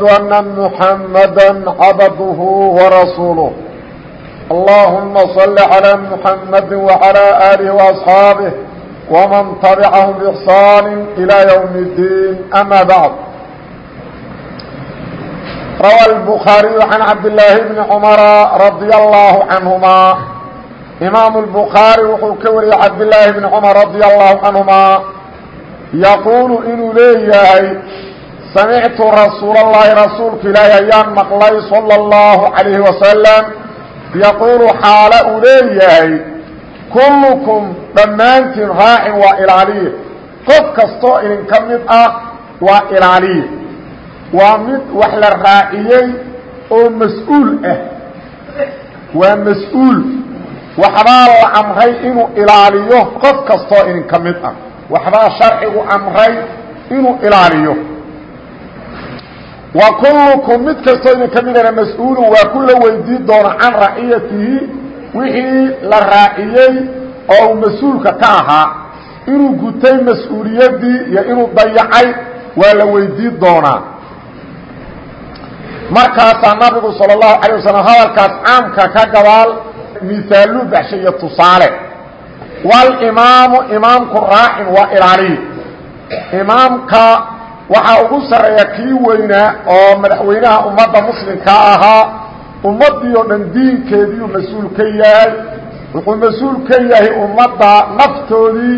أن محمدا عبده ورسوله اللهم صل على محمد وعلى آله وأصحابه ومن تبعهم بإحصان إلى يوم الدين أما بعد روى البخاري عن عبد الله بن عمر رضي الله عنهما إمام البخاري وxuu ka wariyey عبد الله بن عمر رضي الله عنهما يقول inuu leeyahay samictu rasuulallaahi rasuulka ilaahi ayaan maqlay sala allahu calayhi wasalam yaquulu xaalo uu leeyahay kullukum dhammaantiin raacin waa ilaaliye qof kastoo idinka mid ah waa ilaaliye waa mid wax la raaciyey oo mas'uul ah waa mas'uul waxbaa la amray inuu ilaaliyo qof kastoo idinka mid ah waxbaa sharcigu amray inuu ilaaliyo wa kullukum mid kastoo idin ka midana mas-uulun waa ku la weydii doona can raciyatihi wixii la raaciyey oo uu mas-uulka ka ahaa inuu gutay mas-uuliyaddii iyo inuu dayacay waa la weydii doonaa markaasaa nabigu salى الlahu عalيه waslm hadalkaas caamka ka gadaal misaalu baxshay iyo tusaale wاlimaamu imaamku raacin waa ilaaliye imaamka waxaa ugu sarreeya kii weynaa oo madaxweynaha ummadda muslimka ahaa ummaddii oo dhan diinkeediiu mas'uul ka yahay. Wuxuu mas'uul ka yahay ummadda naftoodii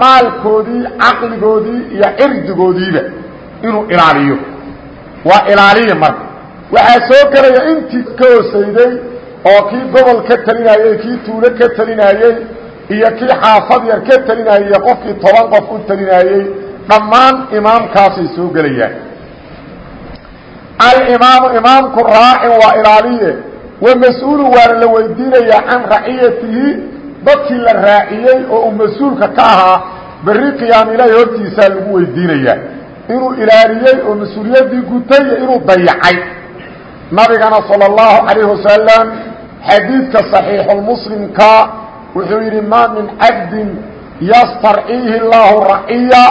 maalkoodii caqligoodii iyo cirdigoodiiba inuu ilaaliyo. Waa ilaaliye marka. Waxaa soo gelaya intii ka hoosayday oo kii gobol ka talinayey kii tuulo ka talinayey iyo kii xaafad yar ka talinayey iyo qofkii toban qof u talinayey dhammaan imaamkaasay soo gelayaan alimaamu imaamku raacin waa ilaaliye wa mas-uulu waana la weydiinayaa can raciyatihi dadkii la raaciyey oo uu mas-uulka ka ahaa berri qiyaam ilaahi hortiisaa lagu weydiinayaa inuu ilaaliyey oo mas-uuliyaddii gutay iyo inuu dayacay nabigana salى اllahu calayh wasalam xadiidka صaxiixulmuslimka wuxuu yidhi maa min cabdin yastarciihi اllahu raciya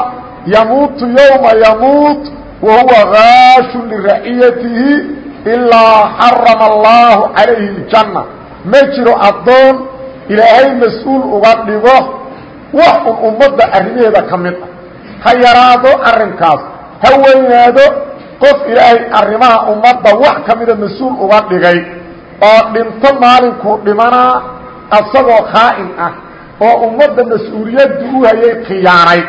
yamuutu yowma yamuut wa huwa gaashu liraciyatihi ilaa xarama allaahu calayhi اljanna ma jiro addoon ilaahay mas'uul uga dhigo wax un ummadda arrimaheeda ka mid ah ha yaraado arrinkaas ha weynaado qof ilaahay arrimaha ummadda wax ka mida mas'uul uga dhigay oo dhinto maalinkuu dhimanaa asagoo khaa'in ah oo ummadda mas'uuliyaddu u hayay khiyaanay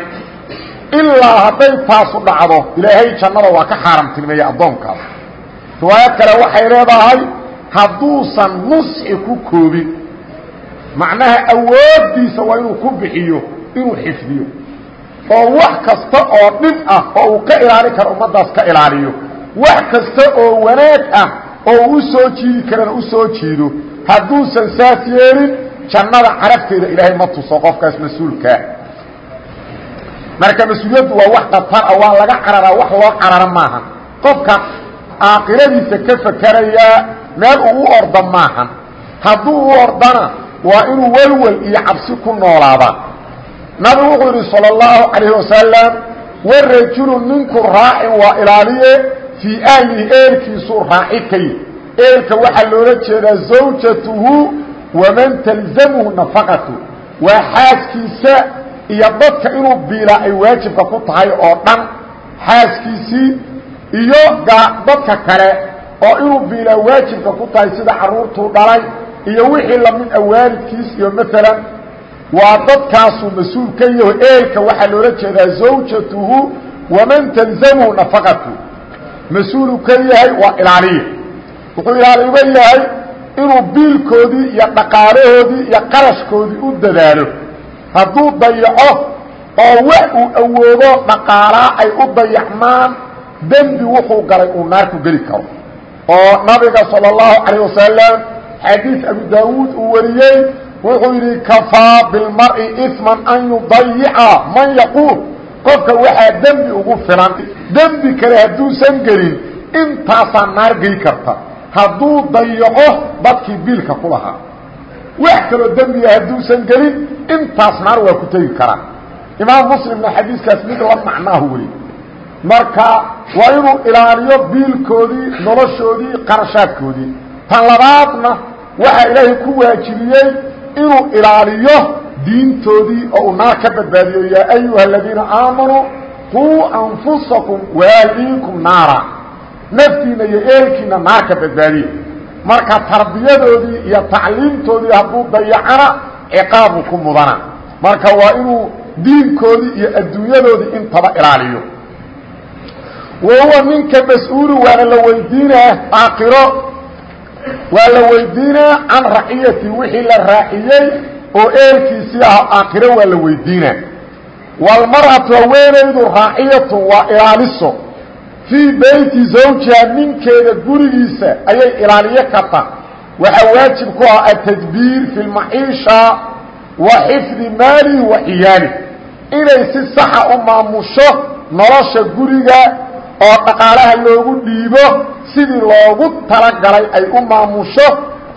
ilaa hadday taasu dhacdo ilaahay jannada waa ka xaaramtilmeeya addoonkaas riwaayad kale waxay leedahay hadduusan nusxi ku koobin macnaha awooddiisa waa inuu ku bixiyo inuu xifdiyo. Oo wax kasta oo dhib ah oo uu ka ilaalin karo ummaddaas ka ilaaliyo. Wax kasta oo wanaag ah oo uu u soo jiidi karana u soo jiido. Hadduusan saas yeelin jannada carafteeda ilaahay ma tuso qofkaas mas'uulkaa marka mas'uuliyaddu waa wax khatar ah waa laga cararaa wax loo carara maahan. Qofka caaqiladiisa ka fakerayaa meel uu u orda maahan. Hadduu u ordana waa inuu welwel iyo cabsi ku noolaadaa nabigu wuxuu yidhi salى اllahu calayh wasalam warajulu ninku raacin waa ilaaliye fii ahlihi eelkiisuu raaci kay. Eelka waxaa loola jeedaa zawjatuhu waman talzamhu nafaqatu. Waa xaaskiisa iyo dadka inuu biilaa ay waajibka ku tahay oo dhan xaaskiisii iyo dadka kale oo inuu biilaa waajibka ku tahay sida carruurtuu dhalay iyo wixii la mid a waalidkiis iyo maalan waa dadkaasuu mas'uul ka yaho eelka waxaa loola jeedaa zawjatuhu waman talzamhu nafaqatu. Mas'uulu ka yahay waa ilaaliye. Wuxuu ilaali uga yahay inuu biilkoodii iyo dhaqaalahoodii iyo qarashkoodii u dadaalo hadduu dayaco oo wax uu awoodo dhaqaalaa ay u dayacmaan dembi wuxuu galay uu naarku geli karo oo nabiga salى اllahu calayه wasalam xadiis abu daawuud uu wariyey wuxuu yidhi kafaa bilmari iثman an yudayica man yaquul qofka waxaa dembi ugu filan dembi kale hadduusan gelin intaasaa naar gey karta hadduu dayaco dadkii biilka ku lahaa wax kaloo dembiga hadduusan gelin intaas naar waa ku tegi karaa. Imaam muslimna xadiiskaas mid la macnaahu weli marka waa inuu ilaaliyo biilkoodii noloshoodii qarashaadkoodii. Tan labaadna waxaa ilaahay ku waajibiyey inuu ilaaliyo diintoodii oo uu naar ka badbaadiyo. Yaa ayuha aladiina aamanuu quu anfusakum waahliikum naara. Naftiina iyo eelkiina naar ka badbaadiye marka tarbiyadoodii iyo tacliimtoodii hadduu dayacana ciqaabu ku mudana. Marka waa inuu diinkoodii iyo adduunyadoodii intaba ilaaliyo. Wa huwa ninka mas'uulu waana la weydiinaa aakiro. Waa la weydiinaa can raciyati wixii la raaciyey oo eelkiisii ah aakhiro waa la weydiinaa. Walmar'atu haweenaydu raaciyatu waa ilaaliso fii beyti zawjiha ninkeeda gurigiisa ayay ilaaliyo karta waxaa waajib ku ah atadbiir fi lmaciisha wa xifdi maalihi wa ciyaalih inay si saxa u maamusho nolosha guriga oo dhaqaalaha loogu dhiibo sidii loogu talagalay ay u maamusho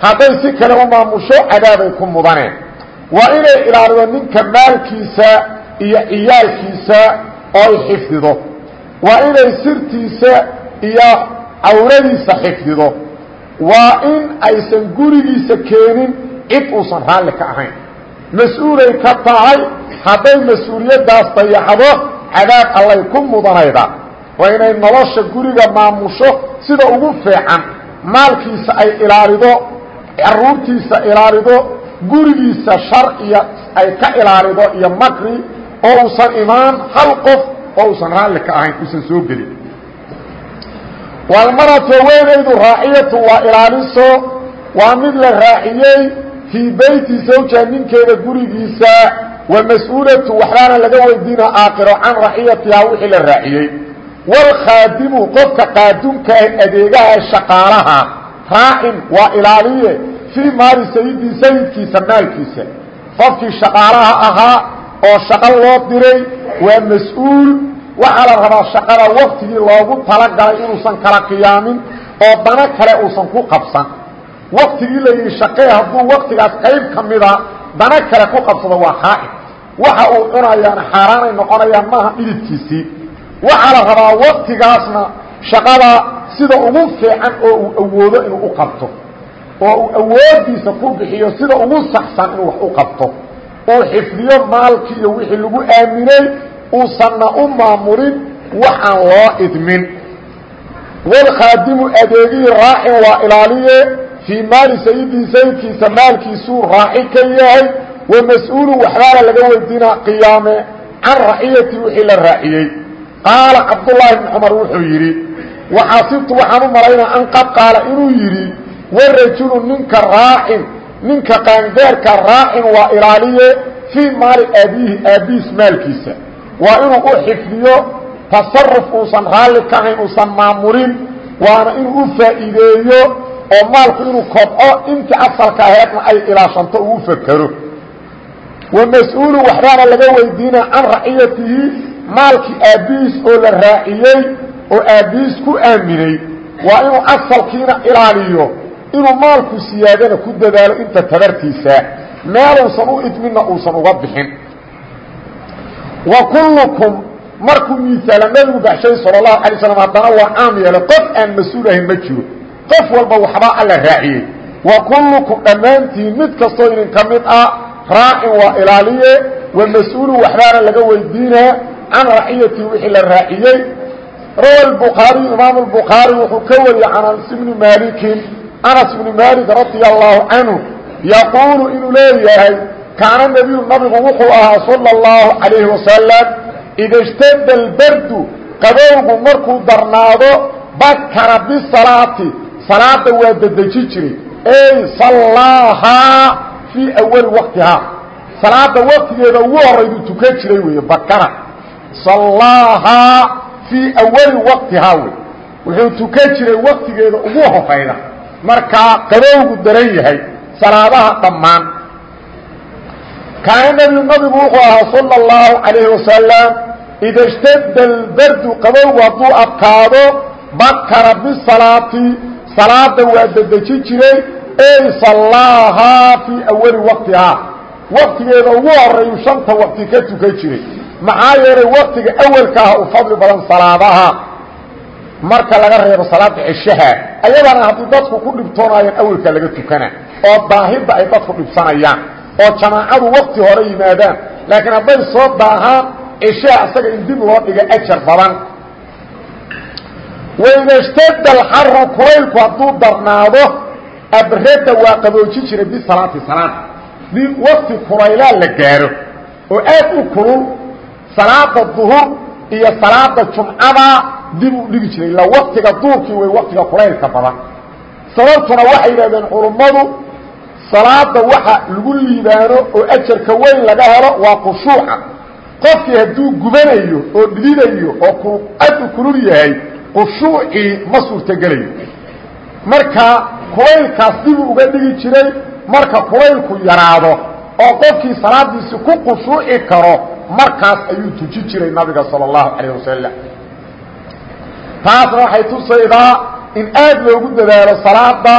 hadday si kale u maamusho cadaabay ku mudaneen waa inay ilaalido ninka maalkiisa iyo ciyaalkiisa oo xifdido waa inay sirtiisa iyo cawradiisa xifdido. Waa in aysan gurigiisa keenin cid uusan raalli ka ahayn. Mas'uulay ka tahay hadday mas'uuliyaddaas dayacdo cadaab allay ku mudanayda. Waa inay nolosha guriga maamusho sida ugu fiican. Maalkiisa ay ilaalido caruurtiisa ilaalido gurigiisa shar iyo ay ka ilaalido iyo makri oo uusan imaan hal qof oo uusan raalli ka ahayn uusan soo gelin. Walmaratu haweenaydu raaciyatu waa ilaaliso waa mid la raaciyey fii beyti zawja ninkeeda gurigiisa wa mas'uulatu waxbaana laga weydiina aakiro can raciyatihaa wixii la raaciyey. Wlkhaadimu qofka qaadunka ah adeegaha shaqaalaha raacin waa ilaaliye fii maali sayidi sayidkiisa maalkiisa. Qofkii shaqaalaha ahaa oo shaqo loo diray waa mas'uul. Waxaa la rabaa shaqada waktigii loogu talagalay inuusan kala qiyaamin oo dano kale uusan ku qabsan. Waktigii la yidhi shaqee hadduu waktigaas qayb ka mida dano kale ku qabsado waa khaa'id waxa uu cunayaana xaaraanay noqonayaan maaha dhididkiisii. Waxaa la rabaa waktigaasna shaqada sida ugu fiican oo uu awoodo inuu u qabto oo uu awoodiisa ku bixiyo sida ugu saxsan inuu wax u qabto uu xifdiyo maalkii iyo wixii lagu aaminay uusanna u maamurin wax aan loo idmin. Walkhaadimu adeegihii raacin waa ilaaliye fii maali sayidii sayidkiisa maalkiisuu raaci ka yahay wa mas'uulu waxbaana laga weydiinaa qiyaame can raciyati wixii la raaciyey. Qaala cabdullaahi bni cumar wuxuu yidhi waxaasibtu waxaan u malaynaa an qad qaala inuu yidhi warajulu ninka raacin ninka qaangaarka raacin waa ilaaliye fii maali aabiihi aabbihiis maalkiisa. Waa inuu u xifdiyo tasaruf uusan raalli ka ahayn uusan maamulin waana inuu u faa'iideeyo oo maalku inuu kobco intii asalka aheedna ay ilaashanto uu fakero wa mas'uulu waxbaana laga weydiina can raciyatihi maalkii aabbihiis oo la raaciyey oo aabbihiis ku aaminay. Waa inuu asalkiina ilaaliyo inuu maalku siyaadana ku dadaalo inta tabartiisa meeluusan u idminna uusan uga bixin. Wa kullukum markuu miisaala nabigu baxshay sala allahu alay slam haddana waa caam yeelay qof aan mas'uul ahayn ma jiro. Qof walba waxbaa alla raaciyey. Wa kullukum dhammaantiin mid kastoo idin ka mid ah raacin waa ilaaliye wa mas'uulu waxbaana laga weydiinaa can raciyatii wixii la raaciyey. Rawa bukhaariy imaamu lbukhaari wuxuu ka wariyey can anas bni maalikin anas bni maalik radia allahu canhu yaquulu inuu leeyahay kaana nebiyu nabigu wuxuu ahaa sala اllahu calayhi wasalam ida اshtada albardu qabowgu markuu darnaado bakara bisalaati salaada waa dedeji jiray. Ey sallaahaa fii awali waqtihaa salaada waqtigeeda ugu horayduu tukan jiray weeye bakara sallaahaa fii awali waqtihaa wey wuxuu tukan jiray waqtigeeda ugu horayda markaa qabowgu daran yahay salaadaha dhammaan. Kaana nebiyu nabigu wuxuu ahaa sala اllahu calayhi wasalam ida اshtada albardu qabowgu hadduu adkaado bakara bisalaati salaada waa dedeji jiray ey sallaahaa fii awali waqtihaa. Waqtigeeda ugu horeeyu shanta waqti ka tukan jiray. Maxaa yeelay waktiga awelka ah u fadli badan salaadaha marka laga reebo salaada ceshaha ayadana haddii dadku ku dhibtoonayaan awelka laga tukana oo daahidda ay dadku dhibsanayaan oo jamaacadu wakti hore yimaadaan laakiin hadday soo daahaan ceshaha isaga in dib loo dhiga ajar badan. Waida shtadda alxaru kulaylku hadduu darnaado abrada waa qabooji jiray bisalaati salaada nin wakti kulaylaa la gaaro oo aad u kulul salaada duhur iyo salaada jumcada dib dhigi jiray. Ilaa waktiga duurkii way waktiga kulaylka badan. Sababtuna waxay yidhahdeen culummadu salaada waxa lagu liibaano oo ajarka weyn laga helo waa khushuuca. Qofkii hadduu gubanayo oo dhididayo oo aad u kulul yahay khushuucii ma suurtogelayo marka kulaylkaas dibuu uga dhigi jiray marka kulaylku yaraado oo qofkii salaadiisi ku khushuuci karo markaas ayuu tuji jiray nabiga salى اllahu calayh wasalam taasna waxay tusaydaa in aad loogu dadaalo salaada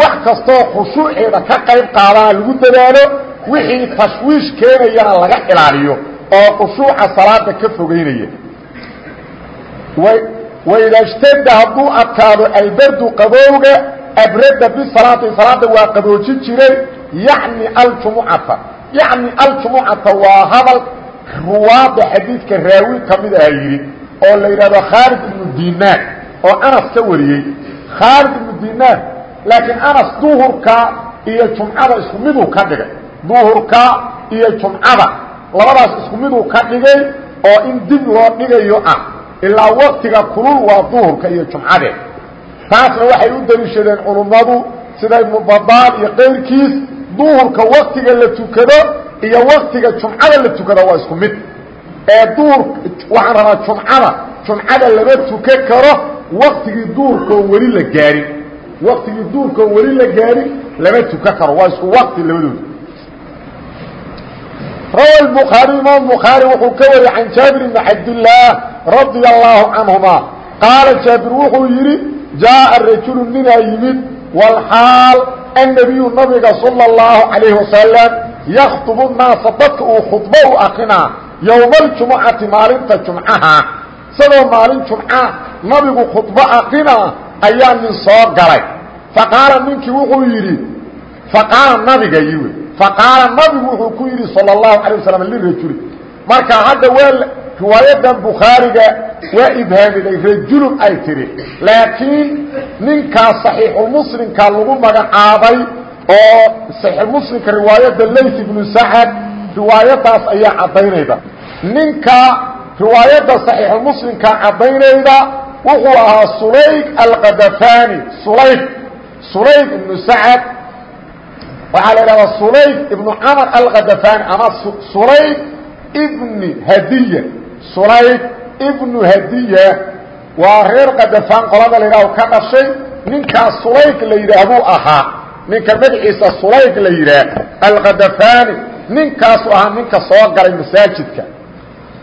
wax kastoo khushuuceeda ka qayb qaadana lagu dadaalo wixii tashwiish keenayana laga ilaaliyo oo khushuuca salaada ka fogeynaya. Waida shtada hadduu adkaado albardu qabowga abrada bisalaati salaada waa qaboojin jiray yacni aljumucata. Yacni aljumucata waa hadal ruwaada xadiidka raawi ka mid aha yidhi oo la yidhahdo khaalid ibnu dinaar oo anas ka wariyey. Khaalid ibnu dinaar laakiin anas duhurka iyo jumcada isku miduu ka dhigay. Duhurka iyo jumcada labadaas isku miduu ka dhigay oo in dib loo dhigayo ah ilaa waktiga kulul waa duhurka iyo jumcade. Taasna waxay u daliishadeen culummadu sida ibnu badaal iyo qayrkiis duhurka waktiga la tukado iyo waktiga jumcada la tukado waa isku mid ee duhur waxaan rabaa jumcada jumcada lama tukan karo waktigii duhurkaoo weli la gaarin waktigii duhurkaoo weli la gaarin lama tukan karo waa isku wakti labadooda rawa الbخaarي imaam bخaarي wuxuu ka wariyey can jaabir بn cabdالlah radي الlahu canهuma qaala jaabir wuxuu yidhi jaaءa rajulu ninaa yimid wlxaal النabiyu nabiga salى الlahu عalayه wasalam yakطb الnaasa dadka uu khudbo u akrinaa yowmaljumcati maalinta jumcaha. Isagoo maalin jumca nabigu khudbo aqrina ayaa nin soo galay. Faqaala ninkii wuxuu yidhi faqaala nabiga yiwe faqaala nabigu wuxuu ku yidhi sala اllahu alay wasalam lirajuli marka hadda waa riwaayadan bukhaariga waa ibhaamiday rajulun ay tidhi. Laakiin ninkaas saxiixulmuslimka lagu magacaabay oo saxiixulmuslimka riwaayadda lays ibnu sacad riwaayadaas ayaa caddaynayda ninka riwaayadda صaxiixulmuslimka caddaynayda wuxuu ahaa sulayg alqadafani sulayg sulayg ibnu sacad. Waxaa la idhahdaa sulayg ibnu camar alqadafani ama sulayg ibni hadiya. Sulayg ibnu hadiya. Waa reer qadafaan qolada la yidhahdo ka dhashay. Ninkaas sulayg la yidhaahduu ahaa. Ninka magaciisa sulayg la yidhaah alqadafani ninkaasu ahaa ninka soo galay masaajidka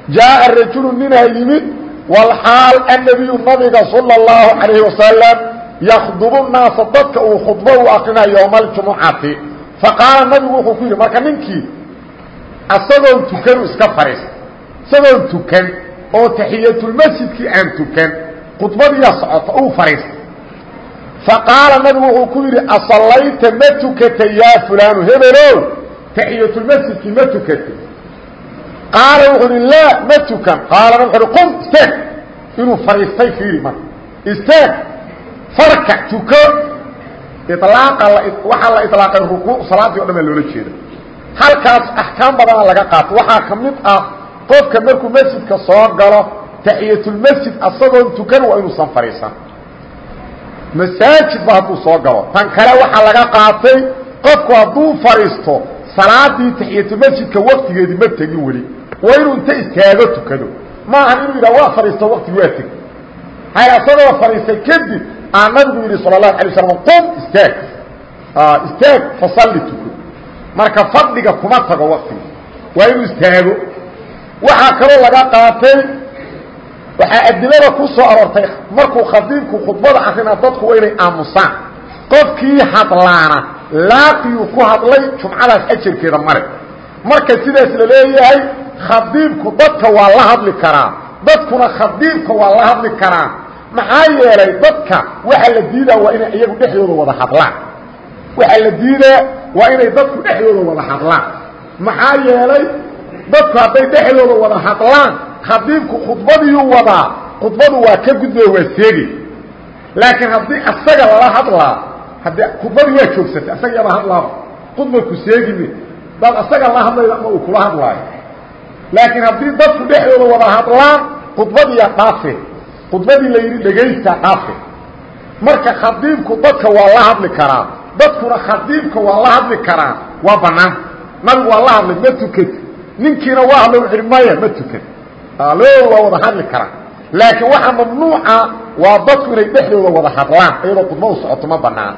jaaءa rajulu ninaa yimid walxaal annabiyu nabiga salى اllahu calayhi wasalam yakdubu naasa dadka uu khudbo u akrinayo yowma aljumucati faqaala nabigu wuxuu ku yidhi marka ninkii asagoon tukanu iska fadhiista isagoon tukan oo taxiyatulmasjidkii aan tukan khudbadiiya socota uu fadhiista faqaala nabigu wuxuu ku yidhi asallayta ma tukata yaa fulaanu hebelow taxiyatulmasjidkii ma tukatay qaala wuxuu ihi laa ma tukan qaala nabig wuxu uhi qum istaag inuu fadhiistay fiiri marka istaag farkac tuko ilaaqa waxaa la ilaaqay rukuuc salaadii o dhan baa loola jeeda halkaas axkaam badana laga qaato waxaa ka mid ah qofka markuu masjidka soo galo taxiyatulmasjid asagoon tukan waa inuusan fadhiisan masaajidba hadduu soo galo tan kale waxaa laga qaatay qofku hadduu fadhiisto salaadii taxiyatulmasjidka waktigeedii ma tegin weli waa inuu inta istaago tukado. Maaha inuu yidhah waa fadhiisto waktigi waa teg asagoo fadhiistay kadib aa nabigu yidhi sal الlahu alay waslam qum istaag. Istaag fasalli tuko. Marka fadhiga kuma tago waktiga waa inuu istaago. Waxaa kaloo laga qaatay waxaa adilada ku soo aroortay markuu khadiibku khudbada akrina dadku waa inay aamusaan. Qofkii hadlaana laaqiyuu ku hadlay jumcadaas ajarkeeda khadiibku dadka waa la hadli karaa. Dadkuna khadiibka waa la hadli karaa. Maxaa yeelay dadka waxa la diidaa waa inay iyagu dhexdooda wada hadlaan. Waxaa la diidaa waa inay dadku dhexdooda wada hadlaan. Maxaa yeelay dadku hadday dhexdooda wada hadlaan khadiibku khudbadiiyuu wadaa. Khudbadu waa ka gudbaya waa seegi. Laakiin haddii asaga lala hadlaa haddii khudbadii waa joogsatay asaga yaba hadlaaba khudba ku seegime dad asaga la hadlayda ama uu kula hadlaayo laakiin haddii dadku dhexdooda wada hadlaan khudbadiiyaa dhaafe. Khudbadii la yidhi dhegaysta dhaafe. Marka khadiibku dadka waa la hadli karaa dadkuna khadiibka waa la hadli karaa waa bannaan. Nabigu waa la hadlay ma tukad ninkiina waa hadlay wuxu uhi maya ma tukad labadooda waa wada hadli karaa. Laakiin waxaa mamnuuca waa dadku inay dhexdooda wada hadlaan iyadoo khudbadu socoto ma banaana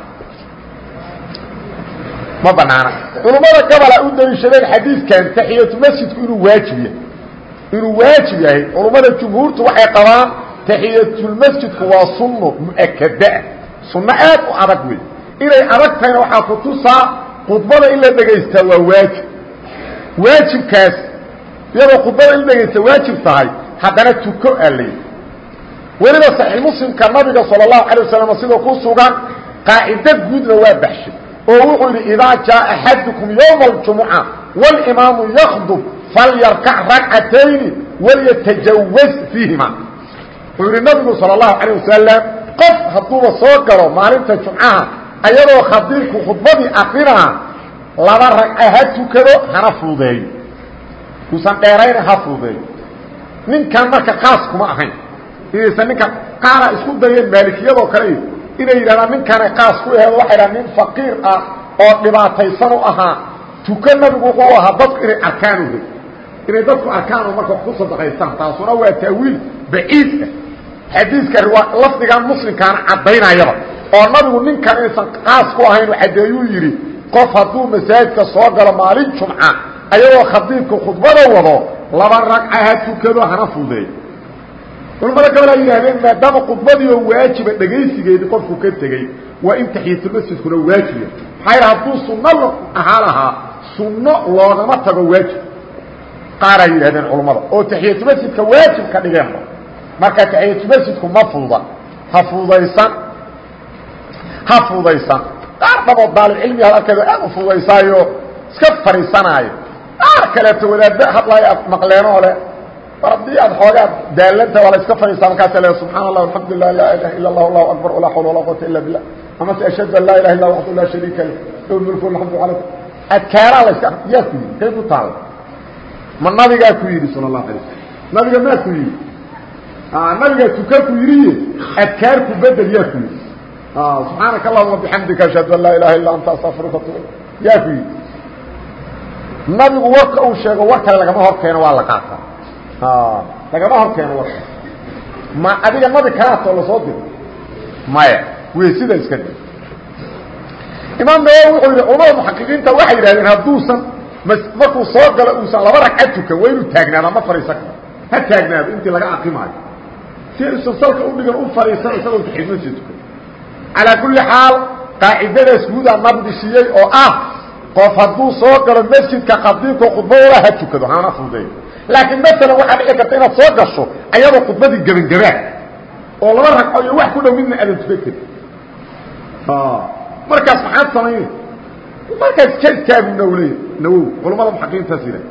ma banaana. Culummada gabola u daliishadeen xadiidkan taxiyatu masjidku inuu waajib yahay. Inuu waajib yahay culummada jumhuurtu waxay qabaan taxiyatulmasjidku waa sunno mu'akadaa sunno aad u adag wey inay adag tahayna waxaa ku tusaa khudbada in la dhegaystaa waa waajib. Waajibkaas iyadoo khudbada in la dhegaysta waajib tahay haddana tuko alay weliba saxiix muslimka nabiga sala allahu calay wasalam sidoo ku sugan qaacido guudna waa baxshay oo wuxuu yidhi idaa jaa axadukum yowma aljumuca walimaamu yakdub falyarkac ragcatayni walyatajawaz fiihima wuxuu yidhi nabigu sala allahu calayh wasalam qof hadduuba soo galo maalinta jumcaha ayadoo khadiibku khudbadii akrinaa laba ragca ha tukado hana fuudeeyo uusan dheerayna ha fuudeeyo ninkan marka kaas kuma ahayn inaysan ninkan qaara isku dayeen maalikiyadoo kale inay yidhahdaan ninkanay qaas ku aheed waxay dhahan nin faqiir ah oo dhibaataysan u ahaa tuko nabigu wuxuu ahaa dadku inay arkaan uhe inay dadku arkaan oo marka wax ku sadaqaystaan taasuna waa taawiil baciid ah. Xadiiska lafdigan muslimkaana caddaynayaba oo nabigu ninkan inaysan qaas ku ahayn caddeeyuu yidhi qof hadduu masaajidka soo galo maalin jumca ayagoo khadiibka khudbada wado laba ragca ha tukado hana fudeey culamada gabalaa yidhaahdeen maadaama khudbadii oo waajiba dhegaysigeedii qofku ka tegey waa in taxiyatulmasjidkuna waajiba. Maxaa yidha hadduu sunno ahaa lahaa sunno loogama tago waajib. Qaaraa yidhahdeen culammada oo taxiyatulmasjidka waajib ka dhigeenba marka taxiyatulmasjidku ma fududa ha fududaysan ha fududaysan qaar dhabood daalibcilmiga hadalkeeda aad u fududaysaayo iska fariisanaayo. Qaar kaleeto wadaadda hadlaayo aad maqleenoo le mar haddii aad xoogaa daalanta waa la iska fadhiistaa markaasa le subxaana allah alxamdu lilah laa ilaha illa allah allahu akbar walaa xawla walaa quwata illa billah. Amase ashhadu an laa ilaha illa waxdu laa shariika lah lahu mulku alxamdu ala adkaaraa la iska yaa ku yidhi. Kay ku taala ma nabigaa ku yidhi sala allahu alay slam nabiga maa ku yidhi. Nabigaa tuka ku yidhiye adkaarku bedel yaa ku yidhi. Subxaanaka allahuma bixamdika ashhadu an laa ilaha illa anta astaqfiruka atuub yaa ku yidhi. Nabigu warka uu sheego war kale lagama hor keeno waa la qaataa lagama hor keeno warka ma adiga nabi kalaatoo la soo diro? Maya wey sida iska di imaam nawowi wuxuu yidhi culamada muxaqiqiinta waxay yidhahdeen hadduusan markuu soo galo uusan laba ragca tukan waa inuu taagnaado ma fadhiisan karo ha taagnaado intii laga aqimaayo si aysan salka udhigan u fadhiisan isagoo taxidmasi tukan. Calaa kulli xaal qaacidadaas guudaa nabigu siiyey oo ah qof hadduu soo galo masjidka khadiibka khudbadooda ha tukado hana fudeeyo laakiin maalan waxaa dhici karta inaad soo gasho ayadoo khudbadii gebangabaa oo laba ragco iyo wax ku dhow midna aadan tukan karin. Markaas maxaad samayn? Markaas ka istaagu nawley nawow culamada muxaqiintaas yidhah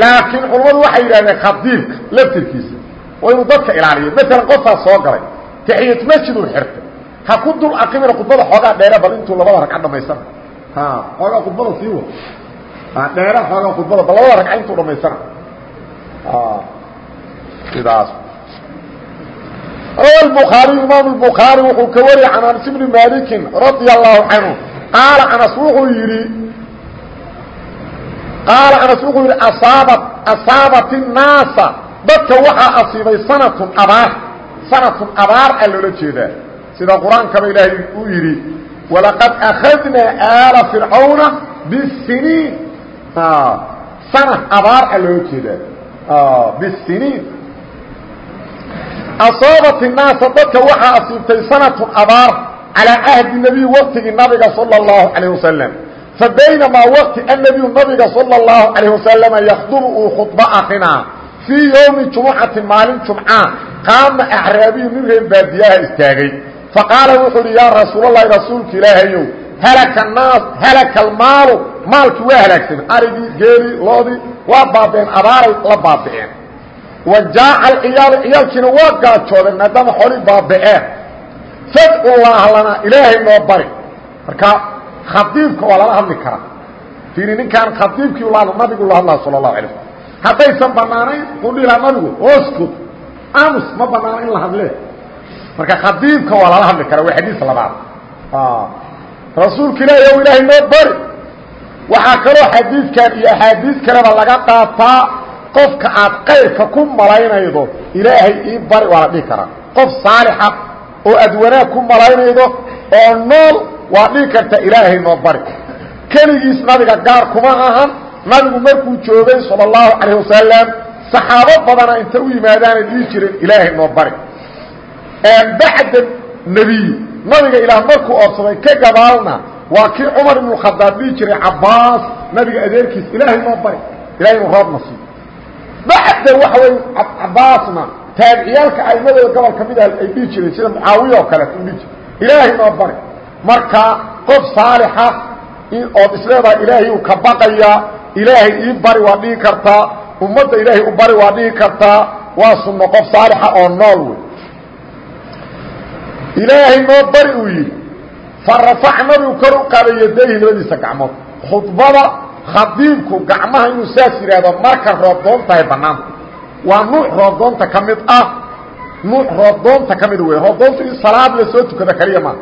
laakiin culammadu waxay yidhahdeen khadiibka laftirkiisa waa inuu dadka ilaaliyo. Maalan qofkaas soo galay taxiyat masjid uu xirtay ha ku dul aqimina khudbada xoogaa dheere bal intuu labada ragca dhamaysana xoogaa khudbada sii wa dheera xoogaa khudbada bal labada ragca intuu dhamaysana sidaas. Bkaariy imaam bkaari wuxuu ka wariyey can anas bni maliki radia allahu canhu. Qaala anas wuxuu yidhi qaala anas wuxuu yidhi asaaba asaabat الnaasa dadka waxaa asiibay sanatun abaar sanatun abaar a loola jeedaa. Sida qur'aankaba ilaahay uu yidhi walaqad akhadnaa aala fircawna bsiniin sana abaar a loola jeedaa bisiniin asaabat الnaasa dadka waxaa asiibtay sanatun abaar calىa cahdi nebiy waqtigii nabiga salى الlahu عalيه wasalam fa baynamaa waqti annabiyu nabiga sala اllahu calayh wasalama yakdubu uu khudbo akrinaa fii yowmi jumucati maalin jumcaa qaama acraabiyu nin reer baadiyaha istaagay faqaala wuxuu uhi yaa rasuulalahi rasuulka ilaahayow halaka naas halaka almaalu maalkii waa halaagsamay arigii geelii loodii waa baabeen abaaray la baaba'een wa jaaca alciyaalu ciyaalkiina waa gaajoodeen maadaama xoolii baaba'een fadcu llaaha lanaa ilaahay noo bari. Marka khadiibka waa lala hadli karaa. Fiiri ninkaan khadiibkii la nabigu la hadlaha sala allahu alay slam haddaysan dhihi lahaa nabigu oskut amus ma banaano in la hadlee. Marka khadiibka waa lala hadli karaa waa xadiis labaad rasuulku ilaahi ow ilaahay noo bari. Waxaa kaloo xadiidkan iyo axaadiis kaleba laga qaataa qofka aad qayrka ku malaynaydo ilaahay ii bari waa la dhihi karaa. Qof saalixa oo aad wanaag ku malaynaydo oo nool waa dhihi kartaa ilaahay noo bari. Keligiis nabiga gaar kuma ahan. Nabigu markuu joogay sala allahu calayh wasalam saxaabo badana inta u yimaadaanay dhihi jireen ilaahay noo bari. Bacda nebiy nabiga ilaah markuu oobsaday ka gadaalna waa kii cumar ibnu khadaab dhihi jiray cabaas nabiga adeerkiis ilaahay noo bari. Ilahay inu roobna siiyo bacda waxa wey cabaasna taabiciyaalka aimadooda gobol ka mid ah ay dhihi jireen sida mucaawiya oo kaleeto u dhihi jire ilaahay noo bari. Marka qof saalixa ood isleedahay ilaahay uu ka baqayaa ilaahay ii bari waa dhihi kartaa ummadda ilaahay u bari waa dhihi kartaa waa sunno. Qof saalixa oo nool wey ilaahay noo bari uu yidhi fa rafac nabigu kor u qaaday yadayhi labadiisa gacmood. Khudbada khadiibku gacmaha inuu saas yidhaahdo marka roobdoontahay bannaanta waa nuuc roobdoonta ka mid ah nuuc roobdoonta ka mida wey roobdoontu in salaad la soo tukada kaliya maa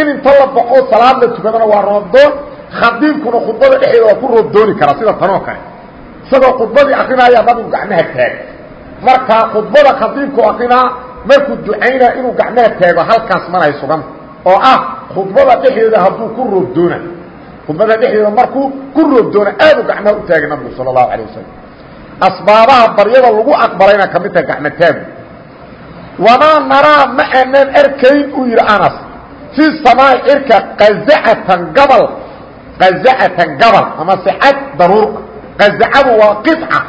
in inta la boqo salaad la tukadana waa roobdoon khadiibkuna khudbada dhexdeeda waa ku roobdooni karaa sida tanoo kale. Isagoo khudbadii akrinaya nabigu gacmaha taaga markaa khudbada khadiibku akrinaa markuu ducaynaa inuu gacmaha taago halkaas manay sugan. Oo ah khudbada dhexdeeda hadduu ku roobdoona khudbada dhexdeeda markuu ku roobdoona aad u gacmaha u taagay nabigu allahu alay wasalam asbaabaha baryada lagu aqbalayna ka mid tahay gacmo taagu. Ma aanaan arkayn uu yidhi anas. Fi samaai cirka qazacatan gabal qazacatan gabal ama se cad daruura qazacadu waa qica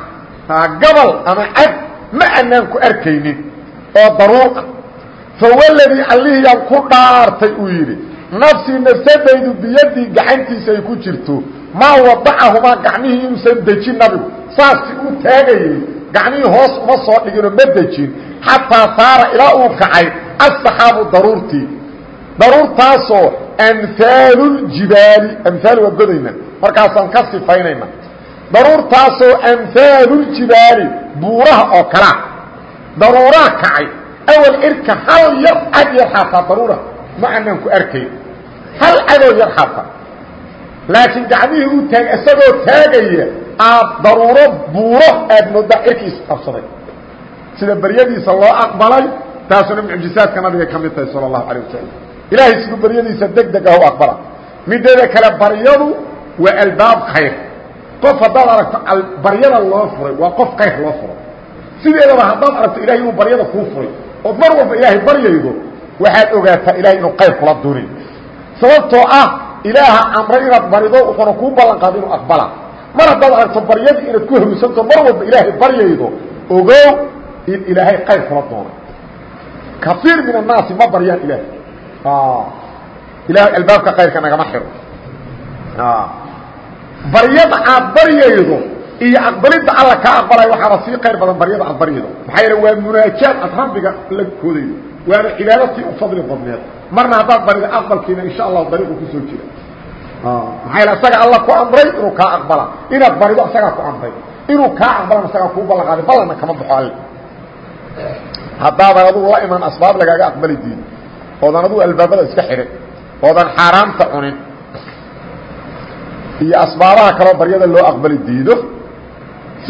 gabal ama cad ma aanaan oo daruur ah fawaladii allihiyaan ku dhaartay uu yidhi nafsii nafsadaydu biyadii gacantiisa ay ku jirto maa wadacahumaa gacmihii inuusan dejin nabigu. Saasi uu taagayey gacmihii hoos uma soo dhiginoo ma dejin. Xataa saara ilaa uu kacay asaxaabu daruurtii. Daruurtaasoo amhaaluljibaali amhaal waa godayna markaasaan ka sifaynayna daruurtaasoo amhaaluljibaali buuraha oo kalaa daruuraa kacay. Awal cirka hal yar cad yar xaataa daruura. Ma anaan ku arkayn hal cadoo yar xataa laakiin gacmihii uu taag isagoo taagaya aad daruuro buuro aad moodaa cirkiis qabsaday. Sida beryadiisa loo aqbalay taasuna mucjisaadka nabiga ka mid tahay sala allahu alay wasalam ilaahay siduu beryadiisa deg deg ah u aqbala. Mideeda kale baryadu waa albaab khayr. Qof haddaad aragto baryada loo furay waa qof khayr loo furay sideedaba haddaad aragto ilahay inuu baryada kuu furay ood mar walba ilaahay baryaydo waxaad ogaataa ilahay inuu qayr kula dunin sababtoo ah ilaaha amray inaad barido wuxuuna kuu ballan qaado inuu aqbala. Mar haddaad aragto baryadii inaad ku hanuunsanto mar walba ilaahay baryaydo ogow in ilaahay qayr kula doonay kaiir min annaasi ma baryaan ilahay ilahay albaabka kayrka nagama xiro. Baryada aad baryaydo iyo aqbalidda alla kaa aqbalay waxaaba sii qayr badan baryada aad baryaydo maxaa yeele waa munaajaad aad rabbiga la koodaydo waana cibaadatii u fadli badneed. Marna haddaad barida aqbalkiina insha allahu dariiqu ku soo jira. Maxaa yeele isaga alla ku amray inuu kaa aqbala. Inaad barido isagaa ku amray. Inuu kaa aqbalana isagaa kuu ballan qaaday ballanna kama baxo alle haddaadan adugu la iman asbaab lagaaga aqbali diin. Oodan adugu albaabada iska xidhin oodan xaaraamta cunin. Iyo asbaabaha kaloo baryada loo aqbali diido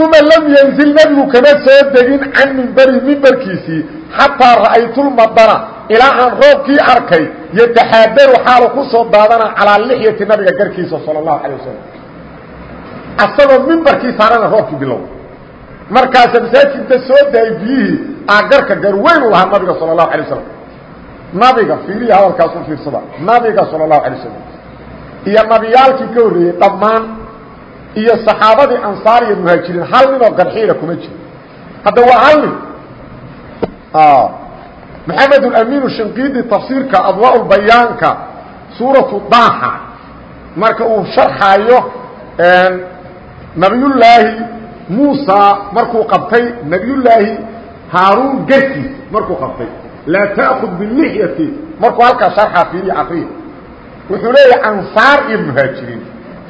uma lam ynzil nebigu kama soo degin can mimberi mimberkiisii xataa ra'aytulmadana ilaa aan roobkii arkay yataxaadaru xaalu ku soo daadana calaa lixyati nabiga garkiisa sala allahu calay wasalam asagoo mimbarkii saarana roobkii bilow. Markaasa masaajidka soo daayay biyihii aa garka garweynu lahaa nabiga sala allahu alay wasalam nabiga fiiriya hadalkaas u fiirsada. Nabiga sala allahu alay wasalam iyo nabiyaalkii ka horreeyey dhammaan iyo saxaabadii ansaar iyo muhaajiriin hal ninoo garxiila kuma jiro. Hadda waa hal nin. Maxamed اamiin shinqidi tafsiirka adwaa bayaanka suuratu daha marka uu sharxaayo nabiyullaahi muusa markuu qabtay nabiyullaahi haaruun garkiis markuu qabtay. Laa ta'kud bilixyati markuu halkaa sharxaa fiiriya akriya wuxuu leeyahay ansaar iyo muhaajiriin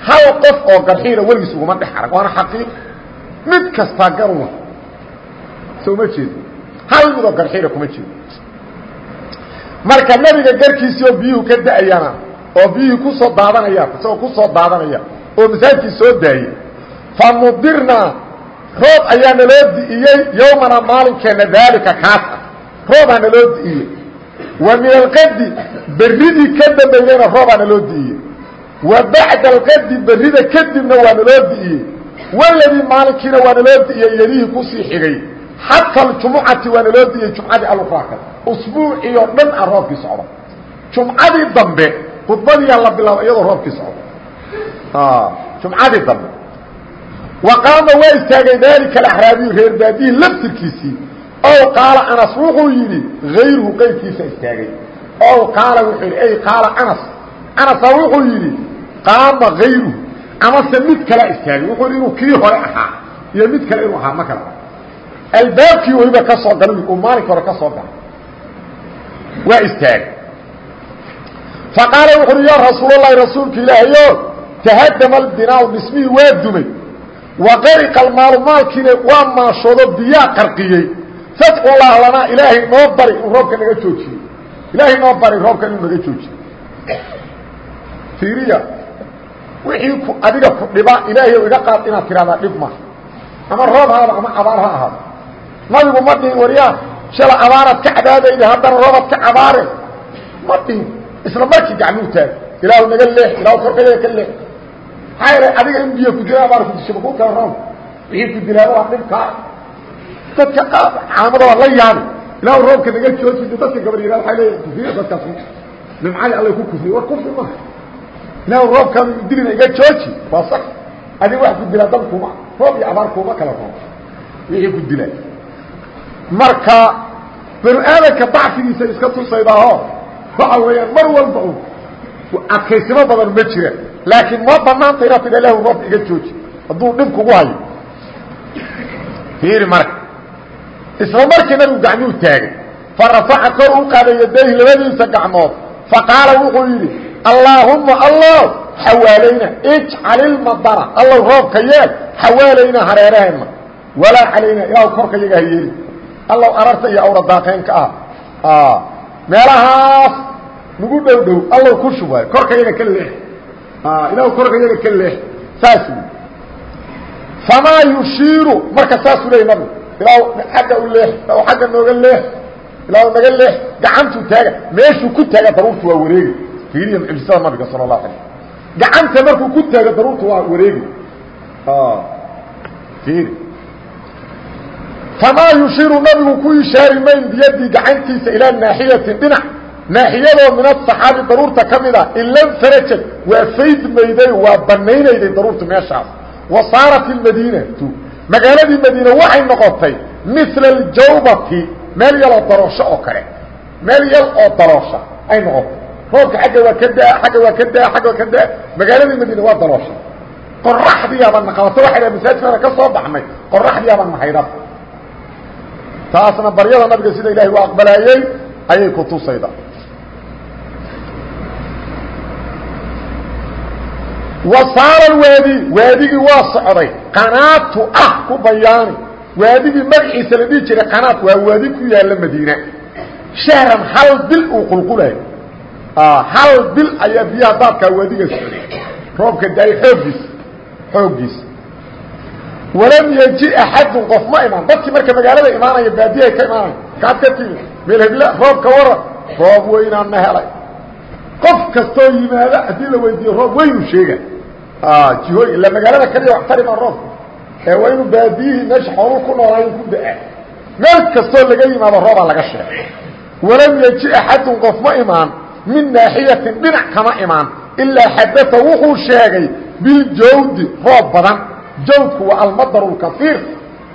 hal qof oo garxiina weligiis uguma dhex arag waana xaqiiq mid kastaa garuma soo ma jeedo. Hal midoo garxiina kuma jeedo. Marka nebiga garkiisii oo biyuhu ka da'ayana oo biyihii ku soo daadanaya isagoo ku soo daadanaya oo masaajidkii soo daayey fa mudirnaa roob ayaa naloo di'iyey yowmana maalinkeenna daalika kaas ah. Roobaa naloo di'iyey. Wa min alqadi berridii ka dambaydayna roobaa naloo di'iyey wa bacda alqadi berrida kadibna waa naloo di'iyey. Waladii maalinkiina waa naloo di'iyey yelihii ku sii xigay. Xata aljumucati waa naloo di'iyey jumcadii alufaakad usbuuciyo dhan a roobkii socda jumcadii dambe khudbadiyaa la bilaaba iyadoo roobkii socda jumcadii dambe. Wa qaama waa istaagay daalika alaxraabiyu reer baadihi laftirkiisii. Ow qaala anas wuxuu yidhi hayruhu qayrkiisa istaagay. Ow qaala wuxuu yidhi ay qaala anas. Anasa wuxuu yidhi qaama hayruhu amase mid kalea istaagay wuxuu inuu kii hore ahaa iyo mid kale inuu ahaa ma kala albaabkii weliba ka soo galay uu maalinka hore ka soo galay. Waa istaagay faqaala wuxu uhi yaa rasuulalahi rasuulka ilaahayo tahadama albinaau dhismihii waa dumay. Wa qariqa almaalu maalkiina waa maashoodo biyaa qarqiyey. Fadcu llah lanaa ilaahay noo bari inuu roobka naga joojiyo ilaahay noo bari roobka inuu naga joojiyo fiiriya wixii ku adiga ku dhiba ilaahay iga qaad inaad tidhahdaa dhib ma. Ama roob haada ama abaar ha ahaado. Nabigu ma dhihin waryaa shala abaaraad ka cabaadayda haddana roobaad ka cabaare. Ma dhihin isla markii gacmuu taag ilaahu naga leex ilaahu korkayga ka leex. Maxaa yeelay adiga in biyo ku jira abaar ku disha makuu kala roon wixii ku dilaaba waa dhibkaa dadka caamada waa la yaabi ilaahu roobka naga jooji dadka gabar yihah waay leeya kufriya dadkaas nimcadii alla ku kufriye war kufri maha ilaahu roobkaanu dilina iga jooji waa sax. Adiga wax ku dilaa dan kuma roob iyo abaar kuma kala roon wixii ku dilaa marka banu aadanka dacfigiisa iska tusaydaaho waxa weeyaan mar walba un adkaysimo badan ma jira. Laakiin ma banaanta inaad tidha ilahu roobka iga jooji. Hadduu dhib kugu hayo. Fiiri marka. Isla markii nabigu gacmuu taagay fa rafaca kor u qaaday yadayhi labadiisa gacmood. Faqaala wuxuu yidhi allaahumma allah. Xawaalayna ijcal ilmadara allow roobka yeel xawaalayna hareeraheenna. Walaa calayna ilaahu korka yaga ha yeeli allow ararta iyo awra daaqeenka ah. Meelahaas nagu dhow dhow allow ku shubay. Korka yaga ka leex ilaahu korka yaga ka leex saas wy famaa yushiiru marka saasuu leeyay nabigu ilaahu xagga u leex ilaahu xagga nooga leex ilaahu naga leex gacantuu taaga meeshuu ku taaga daruurtu waa wareegi fiiriya mucjisada nabiga sala allahu alay gacanta markuu ku taaga daruurtu waa wareegi fiiri. Famaa yushiiru nabigu ku ishaari mayn biyadii gacantiisa ilaa naaxiyatin dhinac. Naaxiyadoo min asaxaabi daruurta ka mid a ilan farajad waa fayd mayday waa banaynayday daruurtu meeshaas. Wa saarat ilmadiinatu magaaladii madiine waxay noqotay mila aljawbati meel yaloo daroosho oo kale. Meel yal oo daroosha ay noqotay roobka agga waa ka daa agga waa ka daa agga waa ka daa. Magaaladii madiine waa daroosha qoraxdiyaabaan naqabato waxay dhaha masaajidkana ka soo baxnay qoraxdiyaabaan nahaydhab taasna baryada nabiga sida ilahay u aqbalaayey ayay ku tusayda. Wasaara waadi waadigii waa socday. Qanaatu ah ku bayaani. Waadigii magaciisa la dhihi jiray qanaat waa waadi ku yaalla madiina. Shahran hal bil uu qulqulayo hal bil ayaa biyaha daadkaa waadiga socday roobka daay xooggiis xooggiisa walam yeji axadun qof ma imaan. Dadkii marka magaalada imaanaya baadiyahay ka imaanaya kaad ka timi. Meel hebla roobka wara. Roob weynaana helay. Qof kastoo yimaado haddii la weydiiyo roob weynu sheega jihooy ila magaalada kaliya wax tari maa roobka ee waa inuu baadiyihii meesha xooluu ku noolaayo ku da'a meel kastoo laga yimaado roobaa laga sheegay. Walam yeji axadun qof ma imaan min naaxiyatin dhinac kama imaan. Ilaa xadaa wuxuu sheegay biljawdi roob badan. Jawdku waa almadar kaiir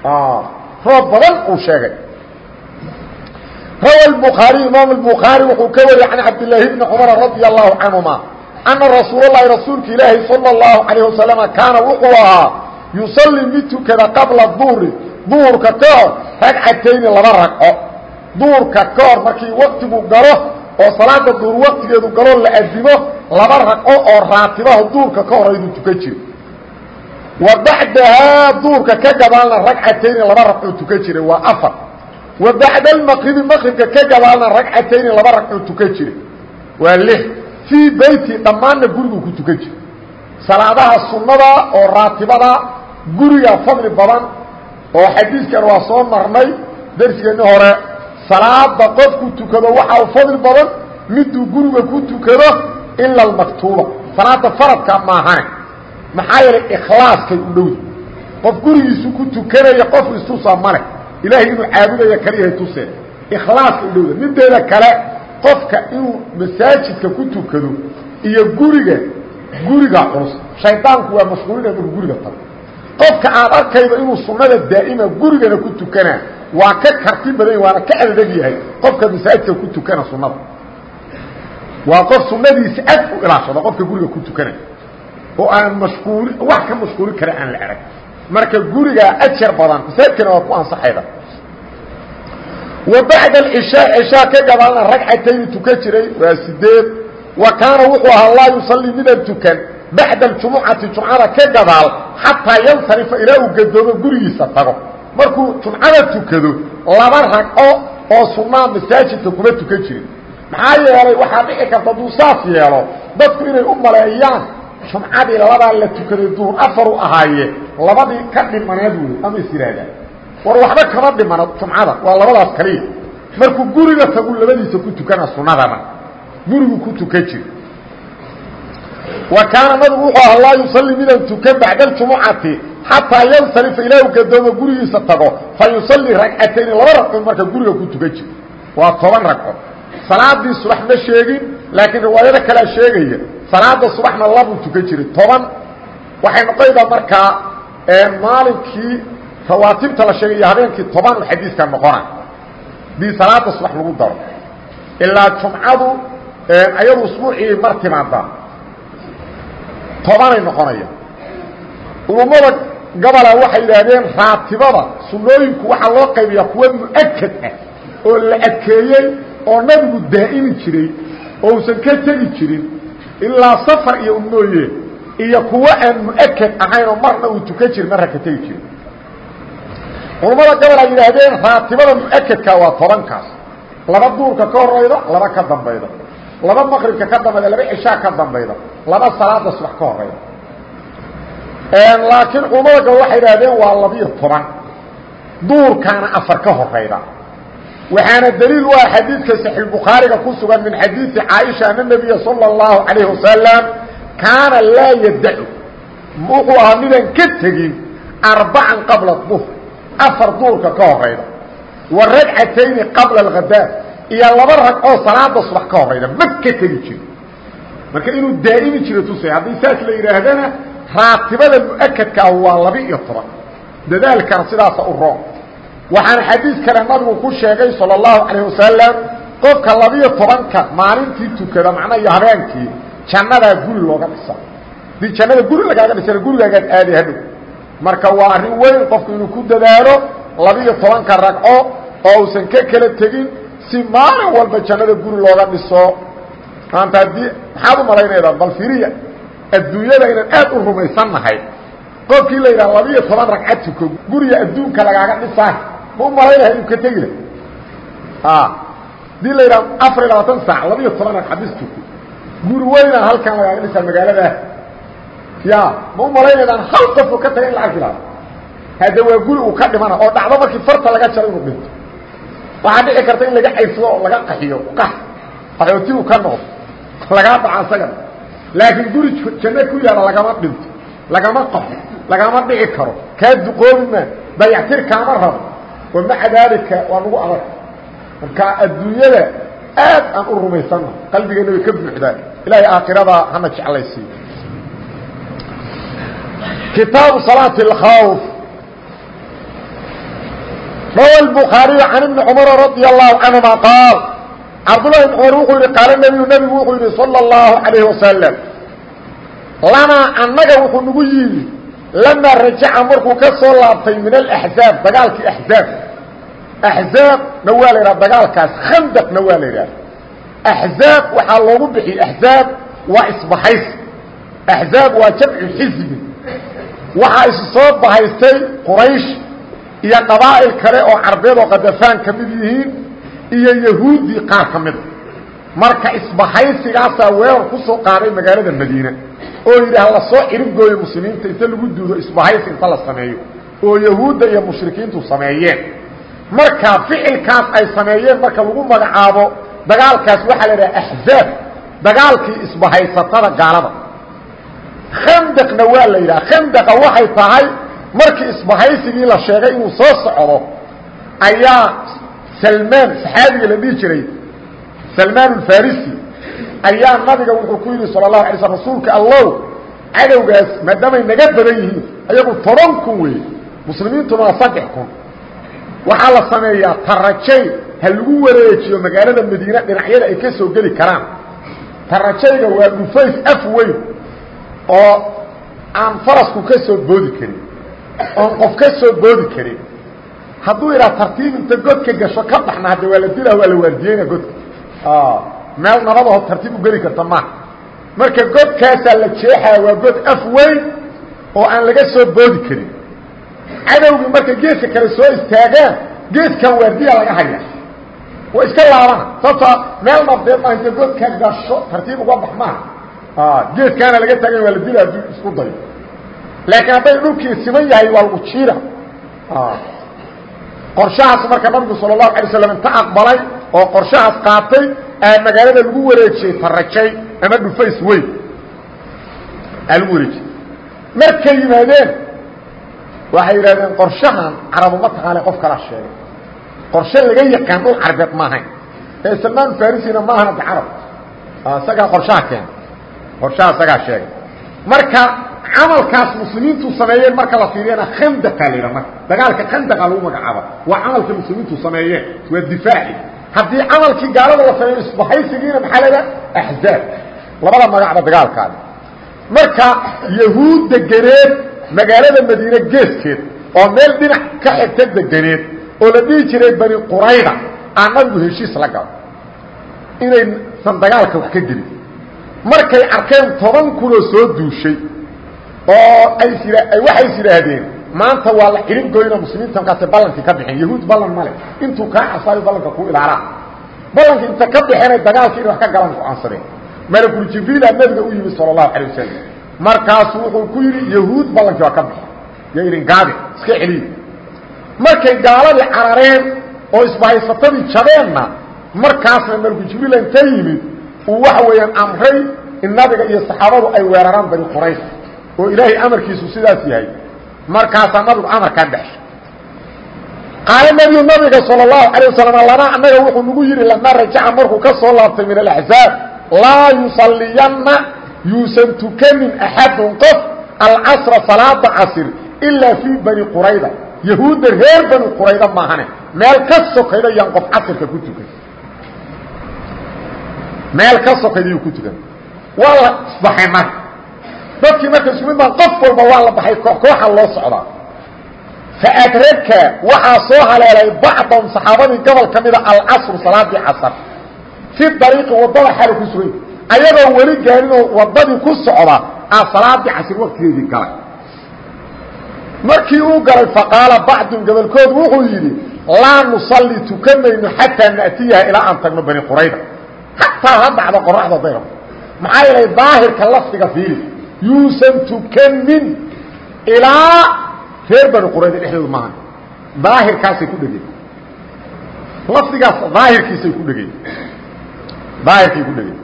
ah, roob badan uu sheegay. Rawa bukhaariy imaam bukhaari wuxuu ka wariyey can cabdilaahi bni cumara radia allahu canhuma ana rasuulalahi rasuulka ilaahi sala اlahu alayh wasalama kaana wuxuu ahaa yusalli mid tukada qabla duhri. Duhurka ka hor ragcatayni laba ragco. Duhurka ka hor markii waktigu galo oo salaada duhur waktigeedu galoo la adimo laba ragco oo raatibaha duhurka ka horayduu tukan jira wa bacdahaa duurka ka gadaalna ragcatayni laba ragcuu tukan jiray waa afar. Wa bacda almaqribi maqribka ka gadaalna ragcatayni laba ragcuu tukan jiray waa lix. Fii beyti dhammaanna guriguu ku tukan jiray salaadaha sunnada oo raatibada guriga fadli badan oo xadiiskan waa soo marnay darsigeenni hore salaada qofku tukado waxaa u fadli badan miduu guriga ku tukado ila almaktuuba. Salaada faradka maahane. Maxaa yeelay ikhlaaskay u dhowda qof gurigiisu ku tukanaya qof istusa male. Ilaahay inuu caabudaya kaliyahay tuseen ikhlaaska u dhowda mideeda kale qofka inuu masaajidka ku tukado iyo guriga guriga culus. Shaydaanku waa mashquulinaya markuu guriga tago qofka aad arkaydo inuu sunnada daa'ima gurigana ku tukana waa ka karti badan waana ka adadeg yahay qofka masaajidka ku tukana sunnada. Waa qof sunnadiisa aad u ilaashado qofka guriga ku tukanaya oo aan mashquuli wax ka mashquuli kara aan la arag. Marka gurigaa ajar badan masaajidkana waa ku ansaxayda. Wa bacda alcishaa cishaa ka gadaalna ragcatayni tukan jiray waa sideed. Wa kaana wuxuu ahaa laa yusallii midaan tukan bacda aljumucati jumcada ka gadaal xataa yansarifa ilaa uu gadoomo gurigiisa tago markuu jumcada tukado laba ragco oo sunnaa masaajidka kuma tukan jirin maxaa yeelay waxaa dhici karta hadduu saas yeelo dadku inay u maleeyaan jumcadii labadaa la tukaday duhur afaru ahaaye labadii ka dhimaneed wey ama is yidhaahdaan war waxba kama dhimano jumcada waa labadaas kaliya markuu guriga tagu labadiisa ku tukana sunadana gurigu ku tukan jir kaana nabigu wuxuu aha laa yusalli midaan tukan bacda aljumucati xataa yansarifa ilaa u gadoomo gurigiisa tago fa yusallii ragcatayni laba ragco marka guriga ku tukan jir waa toban ragco salaadii subax ma sheegin laakiin riwaayado kalea sheegaya salaada subaxna labuu tukan jiray toban. Waxay noqonaydaa markaa maalinkii rawaatibta la sheegay iyo habeenkii toban u xadiiska noqona haddii salaada subax lagu daro. Ilaa jumcadu ayadu usbuucii mar timaada tobanay noqonaya culummada gabola waxay yidhaahdeen raatibada sunnooyinku waxaa loo qaybiyaa kuwa mu'akad ah oo la adkeeyey oo nabigu daa'imi jiray oo usan ka tegi jirin ilaa safar iyo mooye iyo kuwo aan mu'akad ahaynoo marna uu tukan jiri marna ka tegi jiri culammada gobol ay yidhaahdeen raatibada mu'akadka waa tobankaas. Laba duurka ka horayda laba ka dambayda. Laba maqribka ka dambayda laba cishaa ka dambayda laba salaada subax ka horayda laakiin culammada gobol waxay yidhahdeen waa labiyo toban duurkaana afar ka horayda waxaana dliil u ah xadiidka صaxiixbukhaariga ku sugan min xadiiثi caaisha ana nebiya salى الlahu عalayه wasalam kaana laa yadacu wuxuu ahaa midaan ka tegin arbacan qabla duhr afar duurka ka horayda wa ragcatayni qabla اlhadaa iyo laba ragcoo salaada subax ka horayda ma ka tegi jiro marka inuu daa'imi jiro tusay haddii saas la yidhaahdana raatibada mu'akadkaa waa laba iyo toban dadaalkana sidaasa u roon waxaana xadiis kale nabigu ku sheegay salى الlahu عalيه wasalam qofka labiyo tobanka maalintii tukada macnaa iyo habeenkii jannadaa guri looga dhisa hadii jannada guri lagaaga dhisana gurigaagaad aaday hadhow marka waa arrin weyn qofku inuu ku dadaalo labiyo tobanka ragco oo uusan ka kala tegin si maalin walba jannada guri looga dhiso maanta haddii maxaad u malaynaydaa bal firiya adduunyada inaan aad u rumaysannahay. Qofkii la yidhaha labiyo toban ragca tuko guriga adduunka lagaaga dhisaa ma u malaynaya inuu ka tegi lah haddii la yidhaha afar iyo labaatan saac labiyo toban ragcadis tuko guri weynaa halkan lagaaga dhisaa magaaladaa ya ma u malaynaydaan hal qofoo ka taga in la arki lahaa hadda waa guri uu ka dhimana oo dhacdo markii farta laga jaro inuu dhinto. Waxaa dhici karta in laga cayrsado oo laga qaxiyo qax qaxooti uu ka noqdo lagaa dhaca asagana laakiin guri janno ku yaalla lagama dhinto lagama qaxo lagama dhici karo. Kaa duqoobi maa bayactir kaama rabo. Wa maca daalika waa nagu adag. Marka adduunyada aad aan u rumaysanna qalbigeenna way ka buuxdaan ilaahay aakhiradaa hana jeclaysiiyo kitaabu salaati اkhawf rawa bukhaariyu can ibni cumara radia allahu canhuma qaal cabdullahi ibn cumar wuxuu yihi qaala nebiyu nebigu wuxuu yihi salى اllahu calayhi wasalam lanaa annaga wuxuu nagu yidhi lamaa rajaca markuu ka soo laabtay min alaxzaab dagaalkii axzaab axzaabna waa la yidhaha dagaalkaas khandaqna waa la yidhaha axzaab waxaa loogu bixiyey axzaab waa isbahays axzaab waa jamcu xisbi waxaa isu soo bahaystay quraysh iyo qabaa'il kale oo carbeed oo qadafaan ka mid yihiin iyo yahuuddii qaar ka mida marka isbahaysigaasaa weerar ku soo qaaday magaalada madiina oo yidhi hala soo cirib gooyo muslimiinta inta lagu duudo isbahaysi inta la sameeyo. Oo yahuudda iyo mushrikiintu sameeyeen. Marka ficilkaas ay sameeyeen marka lagu magacaabo dagaalkaas waxaa la idhaha axzaab dagaalkii isbahaysatada gaalada. Khandaqna waa la yidhaha khandaqa waxay tahay markii isbahaysigii la sheegay inuu soo socdo ayaa salmaan saxaabiga la dhihi jiray salmaan alfarisi ayaa nabiga wuxuu ku yidhi sala allahu alay slm rasuulka allow cadowgaas maadaamay naga badan yihiin ayagu toban kun weeye muslimiintuna waa saddex kun. Waxaa la sameeyaa tarajay ha lagu wareejiyo magaalada madiine dhinacyada ay ka soo geli karaan. Tarajayga waa dhufays af weyn oo aan farasku ka soo boodi karin oon qof ka soo boodi karin hadduu idhaa tartiib inta godka gasho ka baxna hadde waa la dilaa waa la waardiyeyna godka. Meel nabadaho tartiib u geli karta maaha marka godkaasaa la jeexaa waa god af weyn oo aan laga soo boodi karin. Cadowgii markay geeska kale soo istaagaan geeskan waardiya laga haya waa iska laabana sababtoo meel nabdeed maa inta godka gasho tartiib uga bax maaha geeskaana laga taagay waa la dila hadduu isku dayo. Laakiin hadday dhulkii siman yahay waa lagu jiira qorshahaas marka nabigu sala allahu alay slam inta aqbalay oo qorshahaas qaatay aa magaalada lagu wareejiyey tarajay ama dhufays weyn. Aa lagu wareejiyey markay yimaadeen waxay yidhahdeen qorshahan carabu ma taqaana qof kalaa sheegay. Qorshe laga yaqaan dhul carbeed ma ahayn. Ee salmaan farisina ma ahana de carab isagaa qorshaha keena qorshaha isagaa sheegay. Marka camalkaas muslimiintu sameeyeen marka la fiiriyana khandaqa la yidhaha marka. Dagaalka khandaqa lagu magacaaba waa camalka muslimiintu sameeyeen. Waa difaaci. Haddii camalkii gaalada la sameeyo isbahaysigiina maxaa la yidhaha axzaab labada magacba dagaalkaadi. Marka yahuud degeneed magaalada madiine geeskeed oo meel dhinac ka xigta degeneed oo la dhihi jiray bani qurayda aa nabigu heshiis la galo. Inaysan dagaalka wax ka gelin markay arkeen toban kunoo soo duushay oo ay waxay yidhaahdeen maanta waa la xidhin goyna muslimiinta markaasay ballankii ka bixeen yahuud ballan male intuu kaa casaayo ballanka ku ilaalaa ballankii inta ka baxeenay dagaalkii inay wax ka galaan go'aansadeen malakul jibriila nabiga u yimid sala allahu calay wasalam markaasu wuxuu ku yidhi yahuud ballankii waa ka bixi yo idin gaabi iska celiya markay gaaladii carareen oo isbahaysatadii jabeenna markaasna malakul jibriila inta yimid uu waxa weeyaan amray in nabiga iyo saxaabadu ay weeraraan bani qurays oo ilaahay amarkiisu sidaas yahay markaasaa nabigu amarkaa dhexshay qaala nebiyu nabiga salى الlahu عalيه wasalam lanaa annaga wuxuu nagu yidhi lamaa rajaca markuu ka soo laabtay min alaxzaab laa yusalliyanna yuusan tukanin axadun qof alcasra salaada casir ilaa fii bani qurayda yahuudda reer bani qurayda maahane meel ka sokayda yaan qof casirka ku tukan meel ka sokayda yuu ku tukan waa la isbaxay marka dadkii marka isku mid maa qof walba waa la baxay kooxa loo socdaa faadraka waxaa soo haleelay bacdahum saxaabadii gobol ka mida alcasru salaadii casar. Fi dariiqi waddada xalu ku sugay ayagoo weli gaarinoo waddadii ku socda aa salaadii casir waktigeedii galay. Markii uu galay faqaala bacdun gobolkood wuxuu yidhi laa nusalli tukanayno xataa na'tiyaha ilaa aan tagno bani qurayda. Xataa ha dhacdo qoraxda dayrab maxaa yeelay daahirka lafdiga fiili yuusan tukanin ilaa reer bani qurayda dhexdooda maaha daahirkaasay ku dhegeen. Lafdigaas daahirkiisay ku dhegeen. Daahirkay ku dhegeen.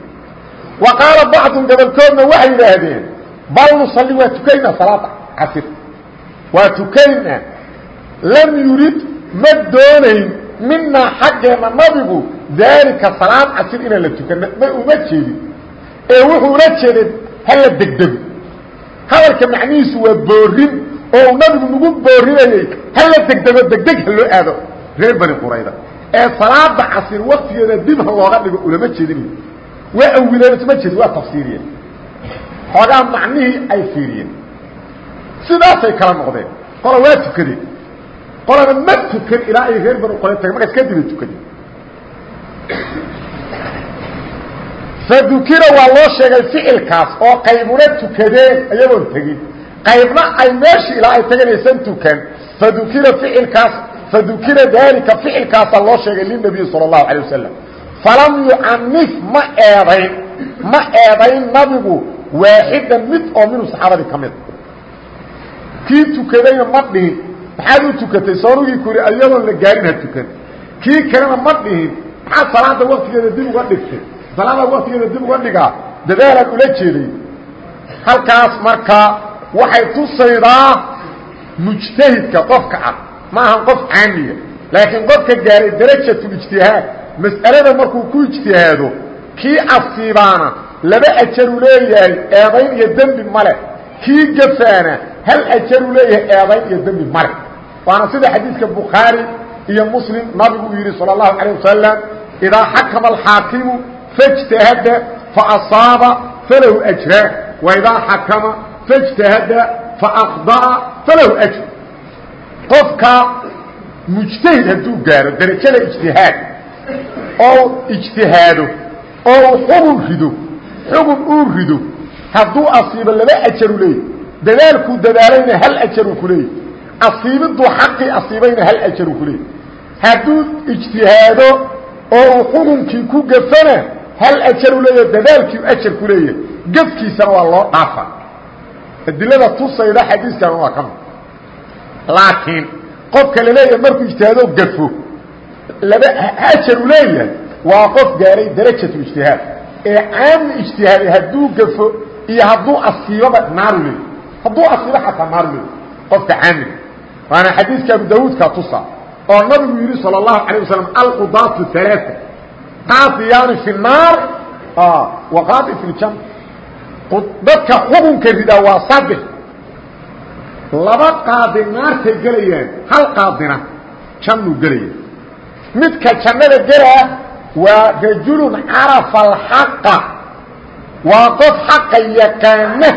Wa qaala bacdun gobolkoodna waxay yidhaahdeen bal nusalli waa tukaynaa salaada casir. Waa tukaynaa. Lam yurid ma doonayn minaa xaggeenna nabigu daalika salaad casir inaan la tukan ma uma jeedin. Ee wuxuu ula jeeday hala degdego hadalka macnihiisu waa boorin oo nabigu nagu boorinayey hala degdego degdeg ha loo aado. Reer bani qurayda. Ee salaada casir waktigeeda dib ha looga dhigo ulama jeedin. Waa awileen isma jeedin waa tafsiiriyeen. Xoogaa macnihii ay fiiriyeen. Sidaasay kala noqdeen. Qola waa tukadeen. Qolana ma tukan ilaa ay reer bani qurayda fadukira waa loo sheegay ficilkaas oo qaybuna tukadeen iyagoon tegin qaybna ay meeshii ilaa ay taganaysan tukan fadukira ficilkaas fadukira daalika ficilkaasaa loo sheegay linabiyi sala allahu calay wasalam falam yucanif ma eedayn ma eedayn nabigu waaxidan mid oo minhu saxaabadii ka mid kii tukadayna ma dhihin maxaad u tukatay soonugii ku yihi iyadoon la gaarin ha tukan kii kalena ma dhihin maxaad salaada waktigeeda dib uga dhigtay salaada waktigeeda dib uga dhigaa dadaalaan ula jeeday halkaas marka waxay tusaydaa mujtahidka qofka ah ma ahan qof caamiya laakiin qofka gaaray darajatulijtihaad mas'alada markuu ku ijtihaado kii asiibaana laba ajaruu leeyahay eedayn iyo dembi male kii gafaana hal ajaruu leeyahay eedayn iyo dembi male waana sida xadiidka bukhaari iyo muslim nabigu uu yidhi salى الlahu عalيه wasalam idaa xakama alxaakimu faاjtahada faasaaba falahu ajraan waidaa xakama faاjtahada faakda'a falahu ajr qofka mujtahid hadduu gaaro darajada ijtihaad oo ijtihaado oo xugun rido xugun uu rido hadduu asiibo laba ajaru leeyahy dadaalkuu dadaalayna hal ajaruu ku leeyahy asiibiduu xaqii asiibayna hal ajaruu ku leeyahy hadduu ijtihaado oo uu xukunkii ku gafana hal ajaruu leeyahy dadaalkiiu ajar ku leeyahay gafkiisana waa loo dhaafa adilada tusayda xadiiskana waa ka mid laakiin qofka la leeyahay markuu ijtihaado gafo laba ajaru leeyahay waa qof gaaray darajatu ijtihaad ee caami ijtihaaday hadduu gafo iyo hadduu asiibaba naaru leeyahy hadduu asiibo xataa naaru leeyahy qofka caamiga waana xadiiska abu daawuudka tusa oo nabigu yidhi salى الlahu عalيه wasalam alqudaatu ثaلaaثة qaasiyaani fi naar waqaadi fi ljan dadka xukunka ridaa waa saddex laba qaadi naartay gelayaan hal qaadina jannuu gelaya midka jannada gelaa waa rajulun carafa alxaqa. Waa qof xaqa yaqaana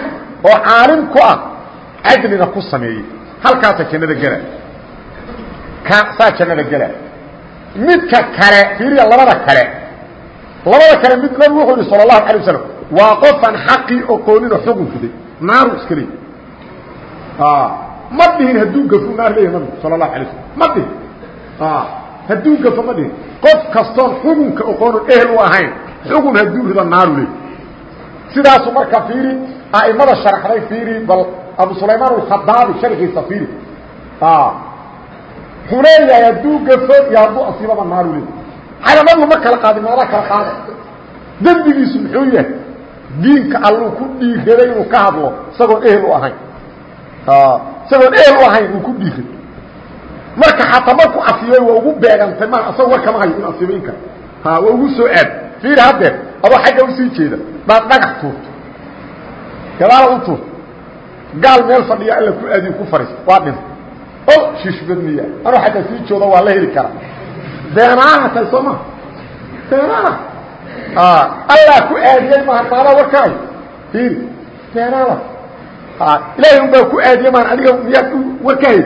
oo caalim ku ah cadlina ku sameeyey. Halkaasaa jannada gelaa kaasaa jannada gelaa midka kale fiiriya labada kale labada kale mid nabigu wuxuu yihi salى الlahu عalيه wasalam waa qofaan xaqii oqooninoo xugun riday naaru iska leey ma dhihin hadduu gafo naar leeyahy nabigu salى الlahu alay slam ma dhihin hadduu gafo ma dhihin qof kastoon xugunka oqoonon ehel u ahayn xugun hadduu rido naaru leey sidaasu marka fiiri a'imada sharaxday fiiri bal abu sulaymaan alkhadaabi sharxiisa fiiri wuxuu leeyahay hadduu gafo iyo hadduu asiibaba naaru leey calamadu ma kala qaadin meela kala qaada dembigiisu muxuu yahay diinka alluu ku dhiiraday inuu ka hadlo isagoon ehel u ahayn. Isagoon ehel u ahayn uu ku dhiiray marka xataa marku asiibay waa ugu beegantay ma isagoo war kama hayo in asiibo in kale waa ugu soo aad. Fiir haddeer adoo xagga u sii jeeda baad dhagax tuurto. Gadaala u tuurto. Gaal meel fadhiya alla ku aadiyo ku fariista waa dhintay. O shishbadmiya anuu xagga sii jooda waa la heli karaa beenaana tahay soo maa beenaana allah ku aadiyey maaha maadaa warkaayo fiiri. Beenaada ilaahay un baa ku aadiyey maan adiga miyaad warkaayo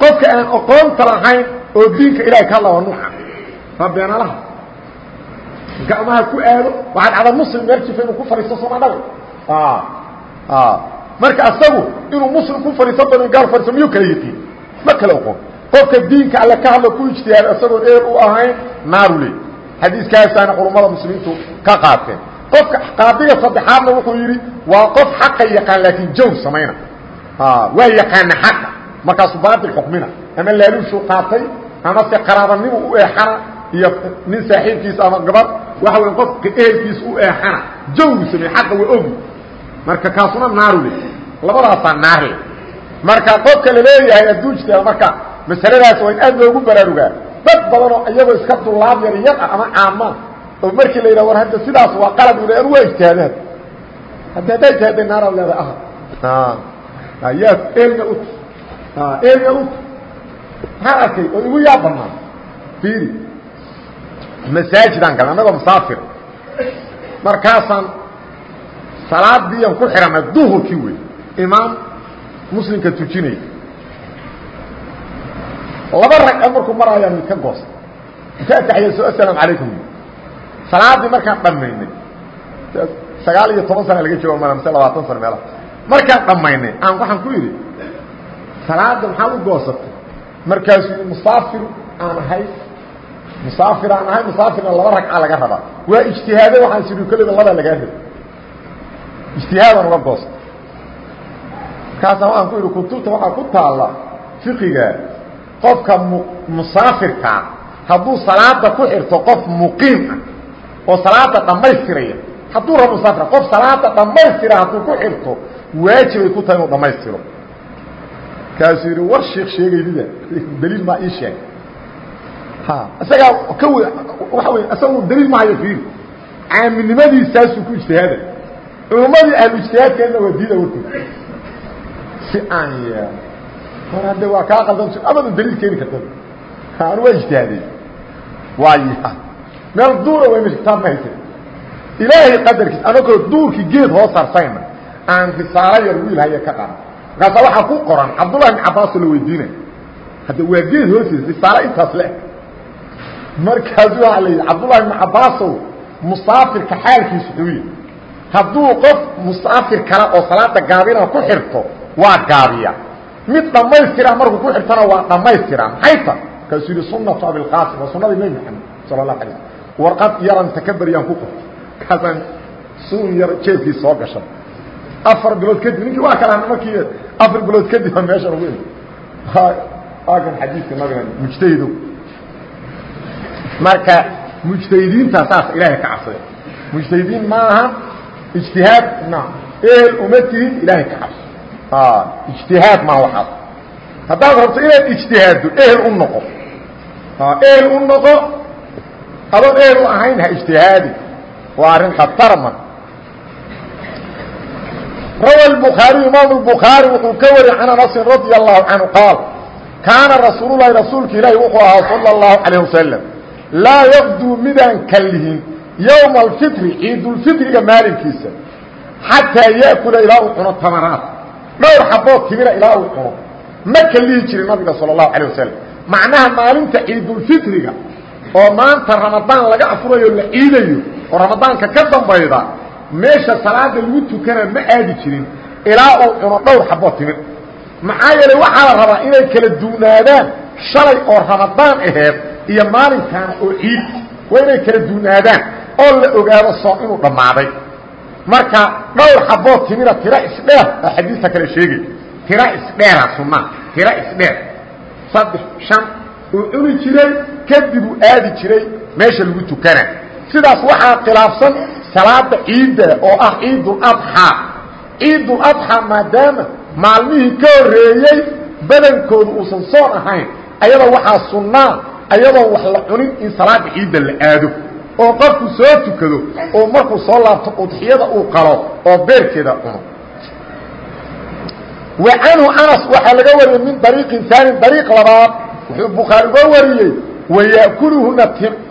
qofka aan aqoonta lahayn oo diinka ilahay ka hadla waa nuuca waa beenaalaha gacmaha ku aado. Waxaad cada muslim meel jifa inuu ku fadhiisto sooma dhaga marka asagu inuu muslim ku fadhiisan doono in gaal fadhiisto miyuu kala yiqiin ma kala oqon qofka diinka alle ka hadla ku ijtihaada isagoon eer u ahayn naaru le xadiiskaasaana culummada muslimiintu ka qaateen qofka qaadiga saddexaadna wuxuu yidhi waa qof xaqa yaqaan laakiin jawr samayna. Waa yaqaana xaqa. Markaasuu baatil xukmina ama laaluushuu qaatay ama se qaraabanimo u eexana iyo nin saaxiibkiisa ama gabadh waxa weya qofka ehelkiisa u eexana. Jawru sameeye xaqa waa ogi. Marka kaasuna naaru le labadaasaa naar le marka qofka la leeyahay adduujta marka masaladaas waa in aad loogu baraarugaa dad badanoo iyagoo iska dulaab yar yar ah ama caamaa oo markii la yidhah war hadda sidaas waa qalad ule anu waa ijtihaadaan hadda haddaa ijtihaadda naaraad leeda ah yaa eelna ut. Eelna ut. Maxaan arkay? Oo igu yaa banaan fiiri. Masaajidaan galay annagoo musaafir markaasaan salaadiian ku xidhanay duhurkii wey imaam muslimka tujinaya laba ragca markuu maraayaa mid ka goosta inta ataxiyayso assalaamu calaykum. Salaadii markaan dhammaynay. Sagaal iyo toban sana laga jooga mala mise labaatan sano meelaha. Markaan dhammaynay aan waxaan ku yidhi salaada maxaad u goosatay markaasuu musaafir aan ahay. Musaafir aan ahay musaafirna laba ragca laga rabaa. Waa ijtihaade waxaan sidhi koleyba labaa lagaa raba ijtihaadaan uga goosta markaasaan waxaan ku yidhi kutubta waxaa ku taalla fiqiga qofka musaafirkaa hadduu salaada ku xirto qof muqiim ah oo salaada dhammaystiraya hadduu rabo musaafir qof salaada dhammaystira hadduu ku xirto waajibay ku tahay inuu dhammaystiro. Kaasuu yidhi war sheekh sheegaydida daliil maa ii sheeg isagaa ka w waxa wey isagu daliil mahayo fiiri. Caamilnimadiisaasuu ku ijtihaaday culummadii ahlu ijtihaadkeedna waa diida warkood si aan yeelo mar hadde waa kaa qaldan abadan daliil keeni karta anu waa ijtihaaday. Waaya meel duura wayna kitaab ma haysa ilaahay qadarkiis anagoo duurkii geed hoos sarsayna aan risaalo yar wiil haya ka qaran. Markaasa waxaa ku qoran cabdullahi ibn cabbaasoo la weydiinay. Hadda waa geed hoostiisa risaalo intaas le markaasu waaa la yidhi cabdullahi ibn cabbaasow musaafirka xaalkiisu xuuya hadduu qof musaafir kale oo salaada gaabina ku xirto waa gaabiya mid dhammaystira markuu ku xirtana waa dhammaystira. Maxay ta markaasuu yidhi sunatu abilqaasim waa sunadii nebi maxamed sala اlahu alay warqad yaran takabariyaan ku qortay markaasaan suun yar jeedkii soo gashay afar bilood kadib ninkii waa kala markii afar bilood kadib a meeshan ugu imi waa kan xadiidka nabiga mujtahidow marka mujtahidiinta saas ilaahay ka cabsada. Mujtahidiin maaha ijtihaad na ehel uma tihin ilaahay ka cabso ijtihaad maa waxaas haddaad rabto inaad ijtihaaddo ehel u noqo ehel u noqo adoon ehel u ahayn ha ijtihaadi waa arrin khatarma rawa الbخaariي imaam الbخaarي wuxuu ka wari can anasin radي الlahu canهu qaal kaana rasuul lahi rasuulka ilaahi wuxuu ahaa salى الlahu عalيه wasalam laa yaqduu midaan kallihin yowma alfitri ciidulfitriga maalinkiisa xataa ya'kula ilaa uu cuno tamaraat dhowr xabood timira ilaa uu cuno ma kallihi jirin nabiga salى الlahu عalيه wasalam macnaha maalinta ciidulfitriga oo maanta ramadaan laga afurayo la ciidayo oo ramadaanka ka dambayda meesha salaada lagu tukana ma aadi jirin ilaa uu cuno dhowr xaboo timir maxaa yeelay waxaa la rabaa inay kala duunaadaan shalay oo ramadaan aheed iyo maalinkan oo ciid waa inay kala duunaadaan oo la ogaado soom inuu dhammaaday marka dhowr xaboo timira tira isdheer aa xadiista kale sheegay. Tira isdheera sunaa tira isdheer saddex shan uu cuni jiray kadib uu aadi jiray meesha lagu tukana. Sidaas waxaa khilaafsan salaada ciidda oo ah ciiduladxaa ciiduladxaa maadaama maalmihii ka horreeyey badankoodu uusan soon ahayn ayadoo waxaa sunnaa ayadoon wax la cunin in salaada ciidda la aado oo qofku soo tukado oo markuu soo laabto udxiyada uu qalo oo beerkeeda cuno wa canhu anas waxaa laga wariyey min dariiqin aanin dariiq labaad wuxuu bukhaari uga wariyey waya'kuluhuna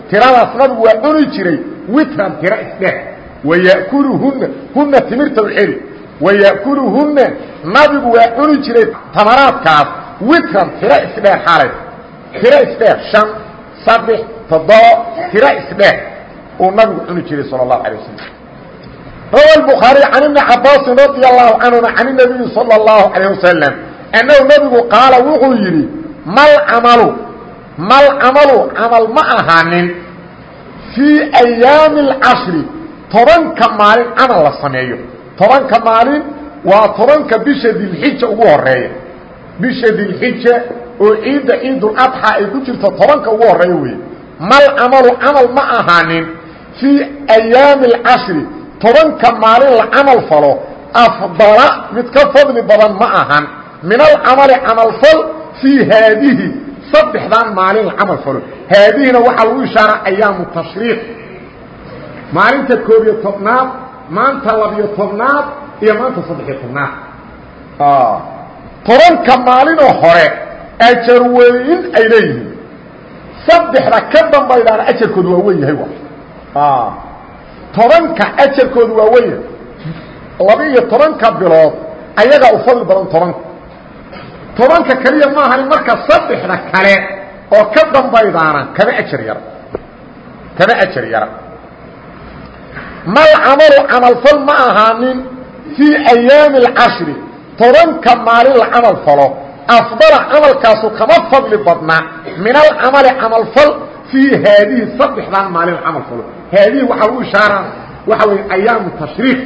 tiradaas nabigu waa cuni jiray witran tiro isdheer waya'kuluhunna hunna timirta u xeli nabigu waa cuni jiray tamaraadkaas witran tiro isdheer xalay tiro isdheer shan saddex toddoba tiro isdheer uu nabigu cuni jiray sala allahu alay wasalam rawa الbukhaariي can ibni cabaasin radi allahu canhuma can الnabiyi salى اllahu alayه wasalam annahu nabigu qaala wuxuu yidhi mal camalu mal camalu camal ma ahaanin fii ayaami اlcashri tobanka maalin camal la sameeyo tobanka maalin waa tobanka bisha dilxija ugu horeeya bisha dilxija oo ciidda ciiduladxaa ay ku jirto tobanka ugu horeeya weeye mal camalu camal ma ahaanin fii ayaami اlcashri tobanka maalin la camal falo afdala mid ka fadli badan ma ahan min alcamali camalfal fii haadihi saddexdan maalin la camal falo haadihina waxaa lagu ishaara ayaamu tashriiq maalinta koob iyo tobnaad maanta labiyo tobnaad iyo maanta saddexiyo tobnaad tobanka maalinoo hore ajar weyn ay leeyihiin saddexda ka dambaydaana ajarkoodu waa wen yahay tobanka ajarkoodu waa yahay laba-iyo tobanka bilood ayagaa u fadli badan tobanka. Tobanka keliya maahan marka saddexda kale oo ka dambaydaana kama ajar yara kama ajar yara mal camalu camalfal ma ahaanin fii ayaami اlcashri tobanka maalin la camal falo afdala camalkaasu kama fadli badna min alcamali camalfal fii haadihi saddexdan maalin camal falo haadihi waxaa lagu ishaara waxa wey ayaamu tashriiq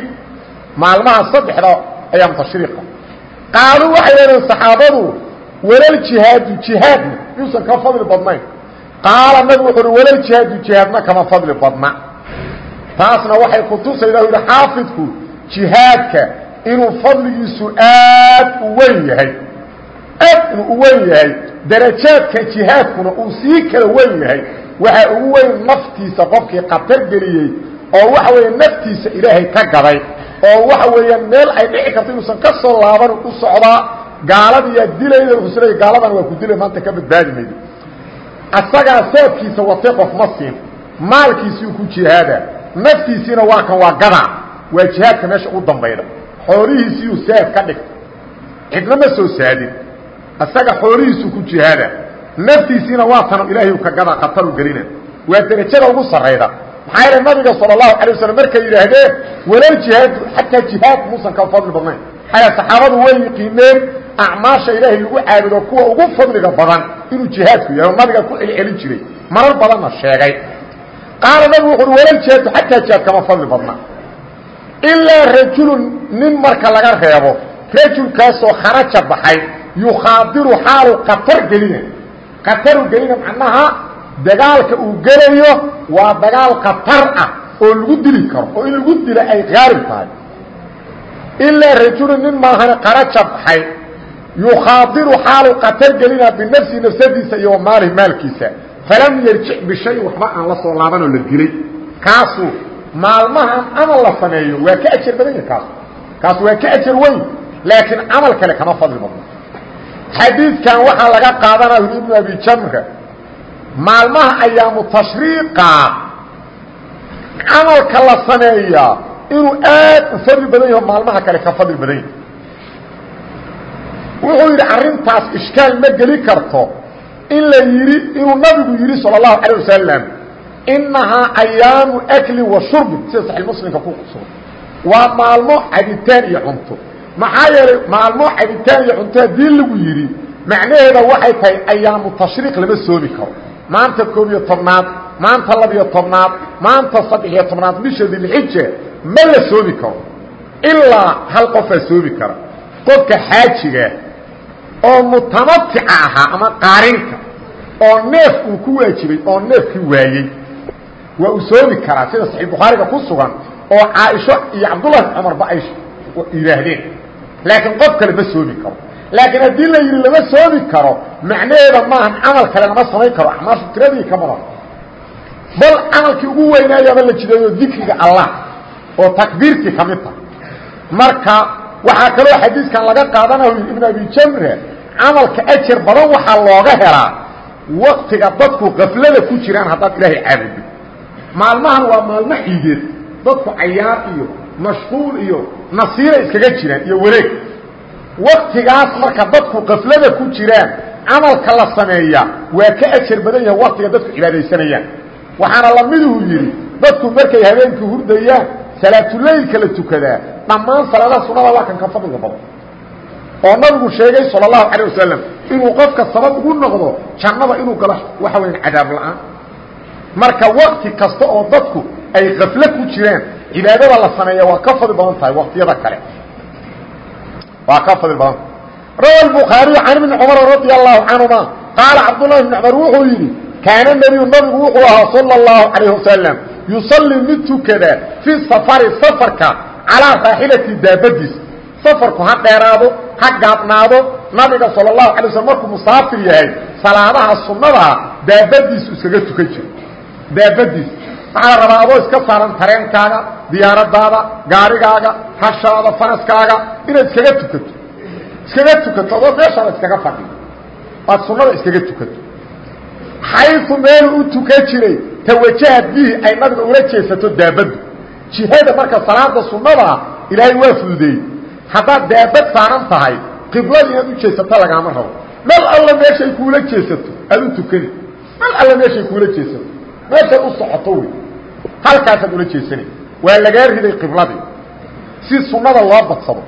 maalmaha saddexda ayaamu tashriiqa qaaluu waxay leedeen saxaabadu walaljihaadu jihaadna yuusan ka fadli badnayn qaala nabigu wuxu uhi walaljihaadu jihaadna kama fadli badna taasna waxay kutusaydaa u yidhi xaafidku jihaadka inuu fadligiisu aad u weyn yahay aad inuu u weyn yahay darajaadka jihaadkuna uu sii kala weyn yahay. Waxaa ugu weyn naftiisa qofkii khatar geliyey oo waxa weeye naftiisa ilaahay ka gaday oo waxa weeyaan meel ay dhici karto inuusan ka soo laaban u socdaa gaaladiiyaa dilayda wuxuu isleeya gaaladan waa ku dilay maanta ka badbaadi maydo asagaa saadkiisa watay qof ma siin maalkiisiu ku jihaada naftiisiina isaga xoolihiisuu ku jihaada. Naftiisiina waa tanu ilaahay ka gadaa khataru gelina. Waa derajada ugu sarrayda. Maxaa yeele nabiga sala allahu alay waslm markay yidhaahdeen walal jihaadu xataa jihaad muusan ka fadli badnayn. Maxaa saxaabadu way yiqiineen acmaasha ilaahay lagu caabudo kuwa ugu fadliga badan inuu jihaadku yahay. Nabiga ku celcelin jiray. Marar badanna sheegay. Qaala nabigu wuxu uhi walal jihaadu xataa jihaad kama fadli badna. Ilaa rajulun nin marka laga reebo rajulkaasoo kharaja baxay yukhaadiru xaalu katar gelina. Kataru gelina macnaha dagaalka uu gelayo waa dagaal khatar ah oo lagu dili karo oo in lagu dilo ay qaalib tahay. Ilaa rajulun nin maahane kharaja baxay yukhaadiru xaalu katar gelina binafsihi nafsadiisa iyo wamaalihi maalkiisa. Falam yarjic bishayin waxba aan la soo laabanoo la dilay. Kaasuu maalmahan camal la sameeyo waa ka ajar badan yahi kaas kaas waa ka ajar weyn laakiin camal kale kama fadli badno xadiidkan waxaa laga qaadanaya ibnu abi jamra maalmaha ayaamu tashriiqa camalka la sameeyaa inuu aad u fadli badan yaho maalmaha kale ka fadli badan yahi wuxuu yidhi arrintaas ishkaal ma geli karto in la yidhi inuu nabigu yidhi salى الlahu عalيه wasalam inahaa ayaamu akli wa shurbi sida saxi muslimka ku sugan waa maalmo cabitaan iyo cunto maxaa yeelay maalmo cabitaan iyo cunto haddii lagu yidhi macnaheeda waxay tahay ayaamu tashriiq lama soomi karo. Maanta koob iyo tobnaad maanta labiyo tobnaad maanta saddex-iyo tobnaad bisha dilxija ma la soomi karo. Ilaa hal qofaa soomi kara. Qofka xaajiga oo mutamatica ahaa ama qaarinka oo neef uu ku waajibay oo neefkii waayey waa uu soomi karaa. Sida saxiix bukhaariga ku sugan oo caaisho iyo cabdullahi ay yidhaahdeen laakiin qof kale ma soomi karo. Laakiin haddii la yidhi lama soomi karo macnaheeda maahan camal kale lama samayn karo acmaashu tiradii ka mudan bal camalkii ugu weynaayaaba la jideeyo dikriga allah oo takbiirtii ka mid taha marka waxaa kaloo xadiiskan laga qaadanayo ibn abi jamre camalka ajar badan waxaa looga helaa waktiga dadku kaflada ku jiraan haddaad ilaahay caabudo maalmahan waa maalmo xiideed dadku cayaar iyo mashquul iyo nasiira iskaga jiraan iyo wareeg waktigaas marka dadku kaflada ku jiraan camalka la sameeya waa ka ajar badan yahay waktiga dadku cibaadaysanayaan waxaana lamiduhu yidhi dadku markay habeenkii hurdayaan salaatulaylka la tukadaa dhammaan salaadaha sunada waa kan ka fadliga badan oo nabigu sheegay salى الlahu عalيه wasalam inuu qofka sabab ugu noqdo jannada inuu galo waxa weya cadaab la-aan marka wakti kasta oo dadku ay kafle ku jiraan cibaadada la sameeya waa ka fadli badan tahay waktiyada kale. Waa ka fadli badan. Tahay rawa bukhaariy can ibni cumar radi allahu canhuma. Qaala cabdulahi bn cumar wuxuu yidhi kaana nebiyu nabigu wuxuu ahaa sala اllahu calayh wasalam yusallii mid tukada fi safari safarka calaa saaxibati daabadiis. Safarku ha dheeraado ha gaabnaado nabiga sal اlahu alay slam markuu musaafir yahay salaadaha sunnadaa daabadiisu iskaga tukan jiro daabadiis waxaa la rabaa adoo iska saaran tareenkaaga diyaaradaada gaarigaaga hashaada faraskaaga inaad iskaga tukato. Iskaga tukato adoo meeshaada iskaga fadhiyo aad sunnada iskaga tukato. Xayu meelu u tukan jiray tawajahad bihi ay nabiga ula jeesato daabaddu jihada marka salaada sunnadaa ilaahay waa fududeeyey. Haddaad daabad saaran tahay qiblada inaad u jeesato lagaama rabo. Mel alla meeshay kuula jeesato aad u tukani. Mel alla meeshay kuula jeesato. Meeshaad u socoto wey halkaasaad ula jeesanay. Waa lagaa riday qibladii. Si sunnada loo badsado.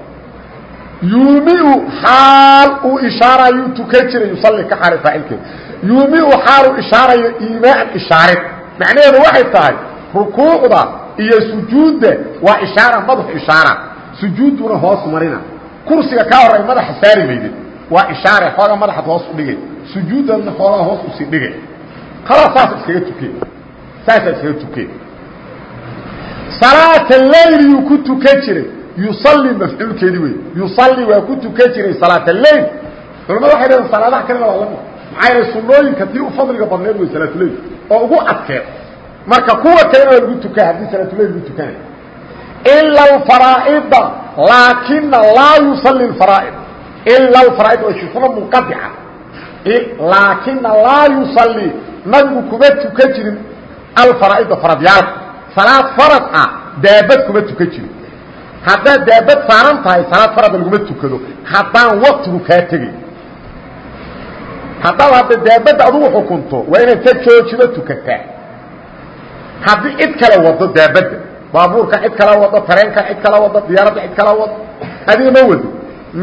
Yuumiu xaal uu ishaarayuu tukan jiray yusalli ka xaali faacilkeeda yuumiu xaaluu ishaarayo iimaan ishaarid macnaheedu waxay tahay rukuucda iyo sujuudda waa ishaara madax ishaara. Sujuudduna hoos marina. Kursiga kaa horay madaxa saari maydid waa ishaare xooga madaxaad hoos u dhigay. Sujuuddadna xoogaa hoos u sii dhigay. Kalaas saasa iskaga tukeen. Saasaa iskaga tukeen salaata leyl yuu ku tukan jiray. Yusalli mafcuulkeedii wey yusalli waa ku tukan jiray salaata leyl culamada waxay dhaheen salaadaha kalena waa la mid maxaa yeele sunnooyinka tii u fadliga badneed wey salaatuleyl oo ugu adkeed marka kuwa kalena waa lagu tukaa haddii salaatuleyl lagu tukanayo ila alfaraa'ida laakina laa yusalli alfaraa'id. Ila alfaraa'id waa shifno munqadica. Laakina laa yusalli nabigu kuma tukan jirin alfaraa'ida faradyaalka salaad farad ah daabad kuma tukan jirin. Haddaad daabad saaran tahay salaad farada laguma tukado. Haddaan waktigu kaa tegay. Haddaad hadda daabadda adugu xukunto waa inaad ka joojido tukataa. Haddii cid kale wado daabadda baabuurka cid kala wado tareenka cid kala wado diyaaradda cid kala wado adiga ma wado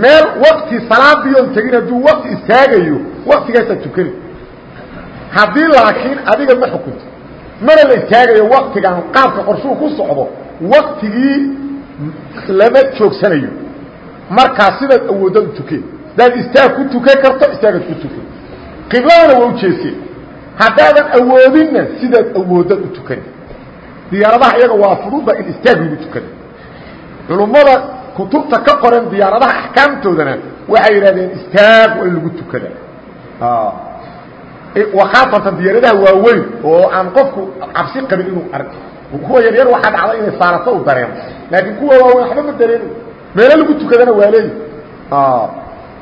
meel wakti salaadiion tegin hadduu wakti istaagayo waktigaasaad tukani. Haddii laakiin adiga ma xukunto mana la istaagayo waktigan qaabka qorshuu ku socdo waktigii lama joogsanayo. Markaa sidaad awoodda u tukeen hadaad istaag ku tukan karto istaagaad ku tukan qibladana waa u jeeseen haddaadan awoodinna sidaad awooddaad u tukani diyaaradaha iyaga waa fududa in istaag lagu tukada culummada kutubta ka qoran diyaaradaha axkaamtoodana waxay yidhahdeen istaag waa lagu tukada wakhaasatan diyaaradaha waaweyn oo aan qofku cabsi qabin inuu arko kuwa yaryar waxaa dhacda inay saarato u dareemo laakiin kuwa waaweyn waxba ma dareemi meelo lagu tukadana waa leeyi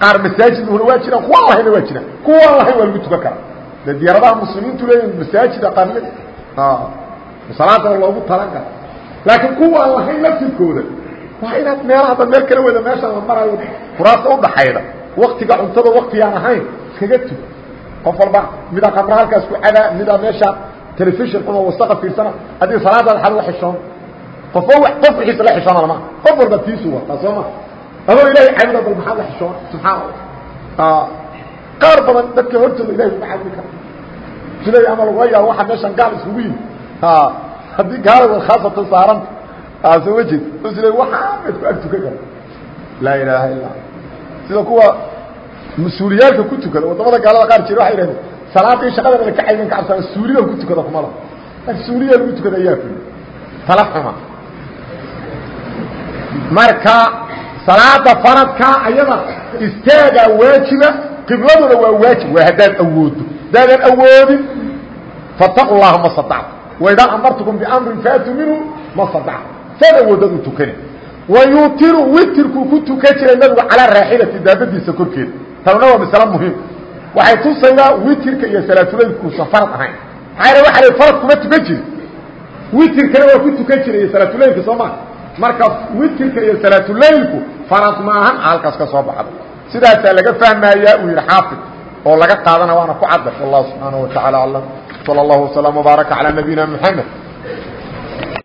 qaar masaajiduna waa jiraan kuwa aan lahayna waa jiraan kuwa aan lahayn waa lagu tukan karaa de diyaaradaha muslimiintu leeyihiin masaajida qaar le salaadana loogu talan kara laakiin kuwa aan lahayn laftirkooda waa inaad meelaha da meel kala weda meeshaan la marayo kuraasta udhaxayda waktiga cuntada waktigaan ahayn iskaga tug qof walba midaa qamra halkaas ku cadaa midaa meesha telefishon xuma wasaqa fiirsana haddii salaadaada xad la xishoon qofo qof wixiisa la xishoona lama qof walba tiisu wataa soo ma adoo ilahay caabuda bal maxaad la xishoon? Subxaana allah qaar badan dadka hortooda ilahay kuma caabudi kara silay ama laga yaa waxa meeshan gaal isugu yimi haddii gaalada khaasatan saaranta soo ma jeed sila waxaa ad ku ag tukan kara laa ilaaha illa sida kuwa mas'uuliyaalka ku tukada waddamada gaalada qaar jira waxay idhahdeen salaadii shaqada ina ka caydan ka cabsana suulidan ku tukada kuma laha laakin suuliya lagu tukada ayaa fuli tala xuma marka salaada faradka ayada istaagaa waajiba qibladuna waa waajib waa haddaad awoodo. Haddaadan awoodin fattaqu llaha ma sadacta waidaa amartukum biamrin faatuu minhu ma sadacta saad awoodad u tukani. Wayutiru witirkuu ku tukan jiray nabigu calaa raaxilati daabadiisa korkeeda tanuna waa masale muhiim waxay tusaydaa witirka iyo salaatuleylkuusan farad ahayn maxaa waa la farad kuma tukan jirin witirkana waa ku tukan jiray iyo salaatuleylka soo maa marka witirka iyo salaatuleylku farad maahan halkaas ka soo baxda sidaasaa laga fahmayaa uu yidhi xaafid oo laga qaadana waana ku cadda wallahu subxaanaه wa taعala aclam salى اllahu وsلام وbaaraka calى nabiyina mحamed